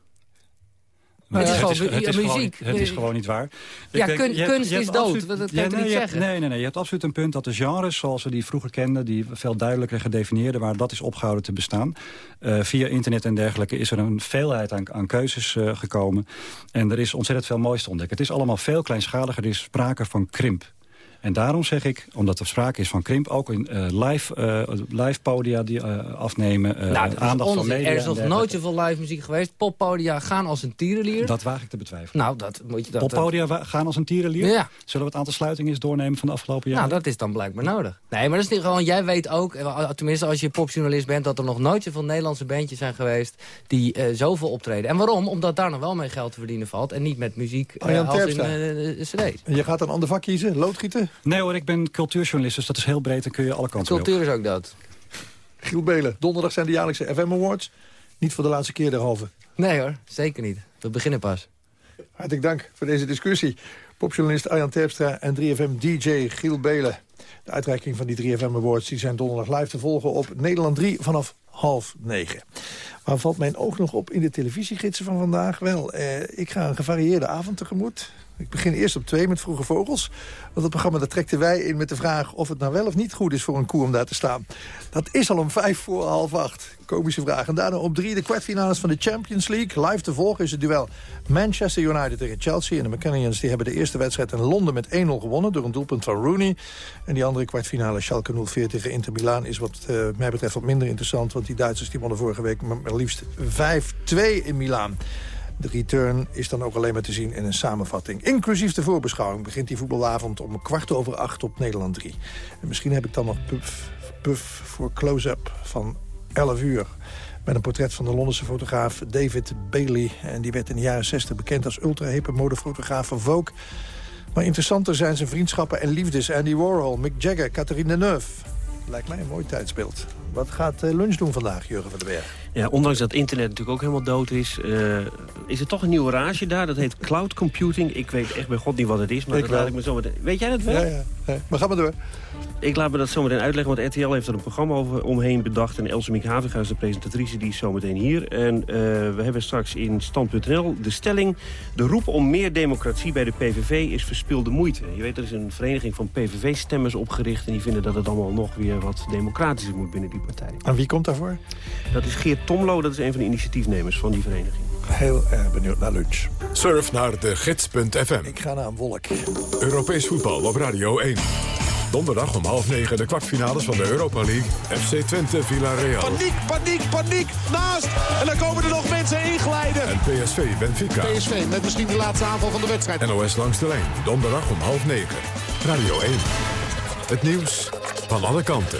Speaker 26: Maar het is gewoon
Speaker 24: het is gewoon
Speaker 26: muziek.
Speaker 24: niet- het is gewoon niet waar.
Speaker 26: Ja,
Speaker 24: Ik denk,
Speaker 26: kun-
Speaker 24: je hebt-
Speaker 26: kunst
Speaker 24: je
Speaker 26: is dood.
Speaker 24: absoluut-
Speaker 26: Dat-
Speaker 24: Ja,
Speaker 26: kan
Speaker 24: nee,
Speaker 26: niet
Speaker 24: hebt-
Speaker 26: zeggen?
Speaker 24: Nee, nee, nee. Je hebt absoluut een punt dat de genres zoals we die vroeger kenden... die veel duidelijker gedefinieerd waren, dat is opgehouden te bestaan. Eh, via internet en dergelijke is er een veelheid aan, aan keuzes eh, gekomen. En er is ontzettend veel moois te ontdekken. Het is allemaal veel kleinschaliger. Er is sprake van krimp. En daarom zeg ik, omdat er sprake is van krimp... ook in eh, live, eh, live podia die eh, afnemen, eh,
Speaker 26: Nou,
Speaker 24: aandacht van media.
Speaker 26: Er is nog nooit zoveel live muziek geweest. Poppodia gaan als een tierenlier.
Speaker 24: Dat waag ik te betwijfelen.
Speaker 26: Nou, dat moet je... Dat,
Speaker 24: Poppodia gaan als een tierenlier?
Speaker 26: Ja.
Speaker 24: Zullen we het aantal sluitingen eens doornemen van de afgelopen jaren?
Speaker 26: Nou, dat is dan blijkbaar nodig. Nee, maar dat is niet gewoon... Jij weet ook, tenminste als je popjournalist bent... dat er nog nooit zoveel Nederlandse bandjes zijn geweest... die eh, zoveel optreden. En waarom? Omdat daar nog wel mee geld te verdienen valt... en niet met muziek als in cd's.
Speaker 9: En je gaat een ander vak kiezen, loodgieten?
Speaker 24: Nee hoor, ik ben cultuurjournalist, dus dat is heel breed en kun je alle kanten.
Speaker 26: Cultuur is ook dat.
Speaker 9: Giel Belen, donderdag zijn de jaarlijkse FM Awards. Niet voor de laatste keer derhalve.
Speaker 26: Nee hoor, zeker niet. We beginnen pas.
Speaker 9: Hartelijk dank voor deze discussie. Popjournalist Arjan Terpstra en 3FM-DJ Giel Belen. De uitreiking van die 3FM Awards die zijn donderdag live te volgen op Nederland 3 vanaf half negen. Waar valt mijn oog nog op in de televisiegidsen van vandaag? Wel, eh, ik ga een gevarieerde avond tegemoet. Ik begin eerst op twee met Vroege Vogels. Want het programma dat trekten wij in met de vraag... of het nou wel of niet goed is voor een koe om daar te staan. Dat is al om vijf voor half acht. Komische vraag. En daarna op drie de kwartfinales van de Champions League. Live te volgen is het duel Manchester United tegen Chelsea. En de McCannians die hebben de eerste wedstrijd in Londen met 1-0 gewonnen... door een doelpunt van Rooney. En die andere kwartfinale Schalke 04 tegen Inter Milaan... is wat eh, mij betreft wat minder interessant. Want die Duitsers die wonnen vorige week maar liefst 5-2 in Milaan. De return is dan ook alleen maar te zien in een samenvatting. Inclusief de voorbeschouwing begint die voetbalavond om kwart over acht op Nederland 3. En misschien heb ik dan nog puff, puff voor close-up van 11 uur. Met een portret van de Londense fotograaf David Bailey. En die werd in de jaren 60 bekend als ultra-hippe modefotograaf van Vogue. Maar interessanter zijn zijn vriendschappen en liefdes. Andy Warhol, Mick Jagger, Catherine Deneuve. Lijkt mij een mooi tijdsbeeld. Wat gaat eh, lunch doen vandaag, Jurgen van den Berg?
Speaker 27: Ja, ondanks dat internet natuurlijk ook helemaal dood is... eh, is er toch een nieuwe rage daar. Dat heet cloud computing. Ik weet echt bij god niet wat het is, maar
Speaker 9: Ik
Speaker 27: dat
Speaker 9: wel.
Speaker 27: laat ik me zo meteen... Weet jij dat wel?
Speaker 9: Ja, ja. Maar ga maar door.
Speaker 27: Ik laat me dat zo meteen uitleggen, want RTL heeft er een programma over omheen bedacht. En Else Miek Haviga is de presentatrice, die is zo meteen hier. En eh, we hebben straks in Stand.nl de stelling... de roep om meer democratie bij de PVV is verspilde moeite. Je weet, er is een vereniging van PVV-stemmers opgericht... en die vinden dat het allemaal nog weer wat democratischer moet binnen die partij.
Speaker 9: En wie komt daarvoor?
Speaker 27: Dat is Geert Tomlo, dat is een van de initiatiefnemers van die vereniging.
Speaker 9: Heel erg benieuwd naar lunch.
Speaker 1: Surf naar de gids.fm.
Speaker 9: Ik ga naar een wolk.
Speaker 1: Europees voetbal op Radio 1. Donderdag om half negen de kwartfinales van de Europa League. FC Twente Villarreal.
Speaker 28: Paniek, paniek, paniek. Naast. En dan komen er nog mensen inglijden.
Speaker 1: En PSV Benfica.
Speaker 28: PSV met misschien de laatste aanval van de wedstrijd.
Speaker 1: NOS langs de lijn. Donderdag om half negen. Radio 1. Het nieuws van alle kanten.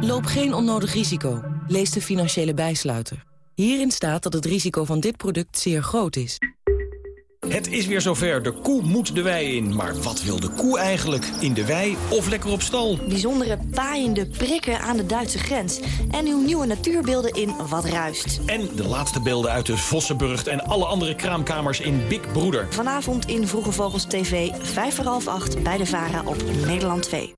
Speaker 29: Loop geen onnodig risico. Lees de financiële bijsluiter. Hierin staat dat het risico van dit product zeer groot is.
Speaker 18: Het is weer zover. De koe moet de wei in. Maar wat wil de koe eigenlijk? In de wei of lekker op stal?
Speaker 30: Bijzondere paaiende prikken aan de Duitse grens. En uw nieuwe natuurbeelden in Wat Ruist.
Speaker 18: En de laatste beelden uit de Vossenburgt en alle andere kraamkamers in Big Broeder.
Speaker 30: Vanavond in Vroege Vogels TV, vijf voor half acht bij de VARA op Nederland 2.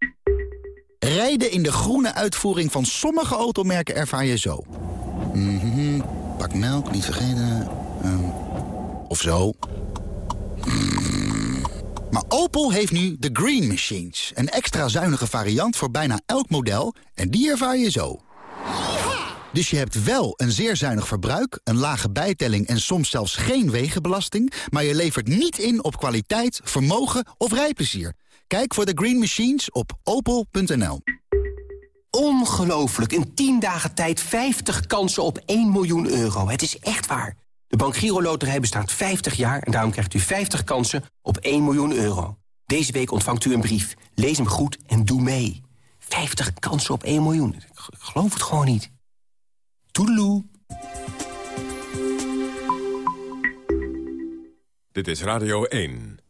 Speaker 31: Rijden in de groene uitvoering van sommige automerken ervaar je zo. Mhm, Pak melk, niet vergeten. Ehm, of zo. Mm. Maar Opel heeft nu de Green Machines. Een extra zuinige variant voor bijna elk model. En die ervaar je zo. Dus je hebt wel een zeer zuinig verbruik, een lage bijtelling... en soms zelfs geen wegenbelasting... maar je levert niet in op kwaliteit, vermogen of rijplezier. Kijk voor de Green Machines op opel.nl.
Speaker 32: Ongelooflijk, in 10 dagen tijd 50 kansen op 1 miljoen euro. Het is echt waar. De Bank Giro Loterij bestaat 50 jaar en daarom krijgt u 50 kansen op 1 miljoen euro. Deze week ontvangt u een brief. Lees hem goed en doe mee. 50 kansen op 1 miljoen. Ik geloof het gewoon niet.
Speaker 33: Toedeloe.
Speaker 1: Dit is Radio 1.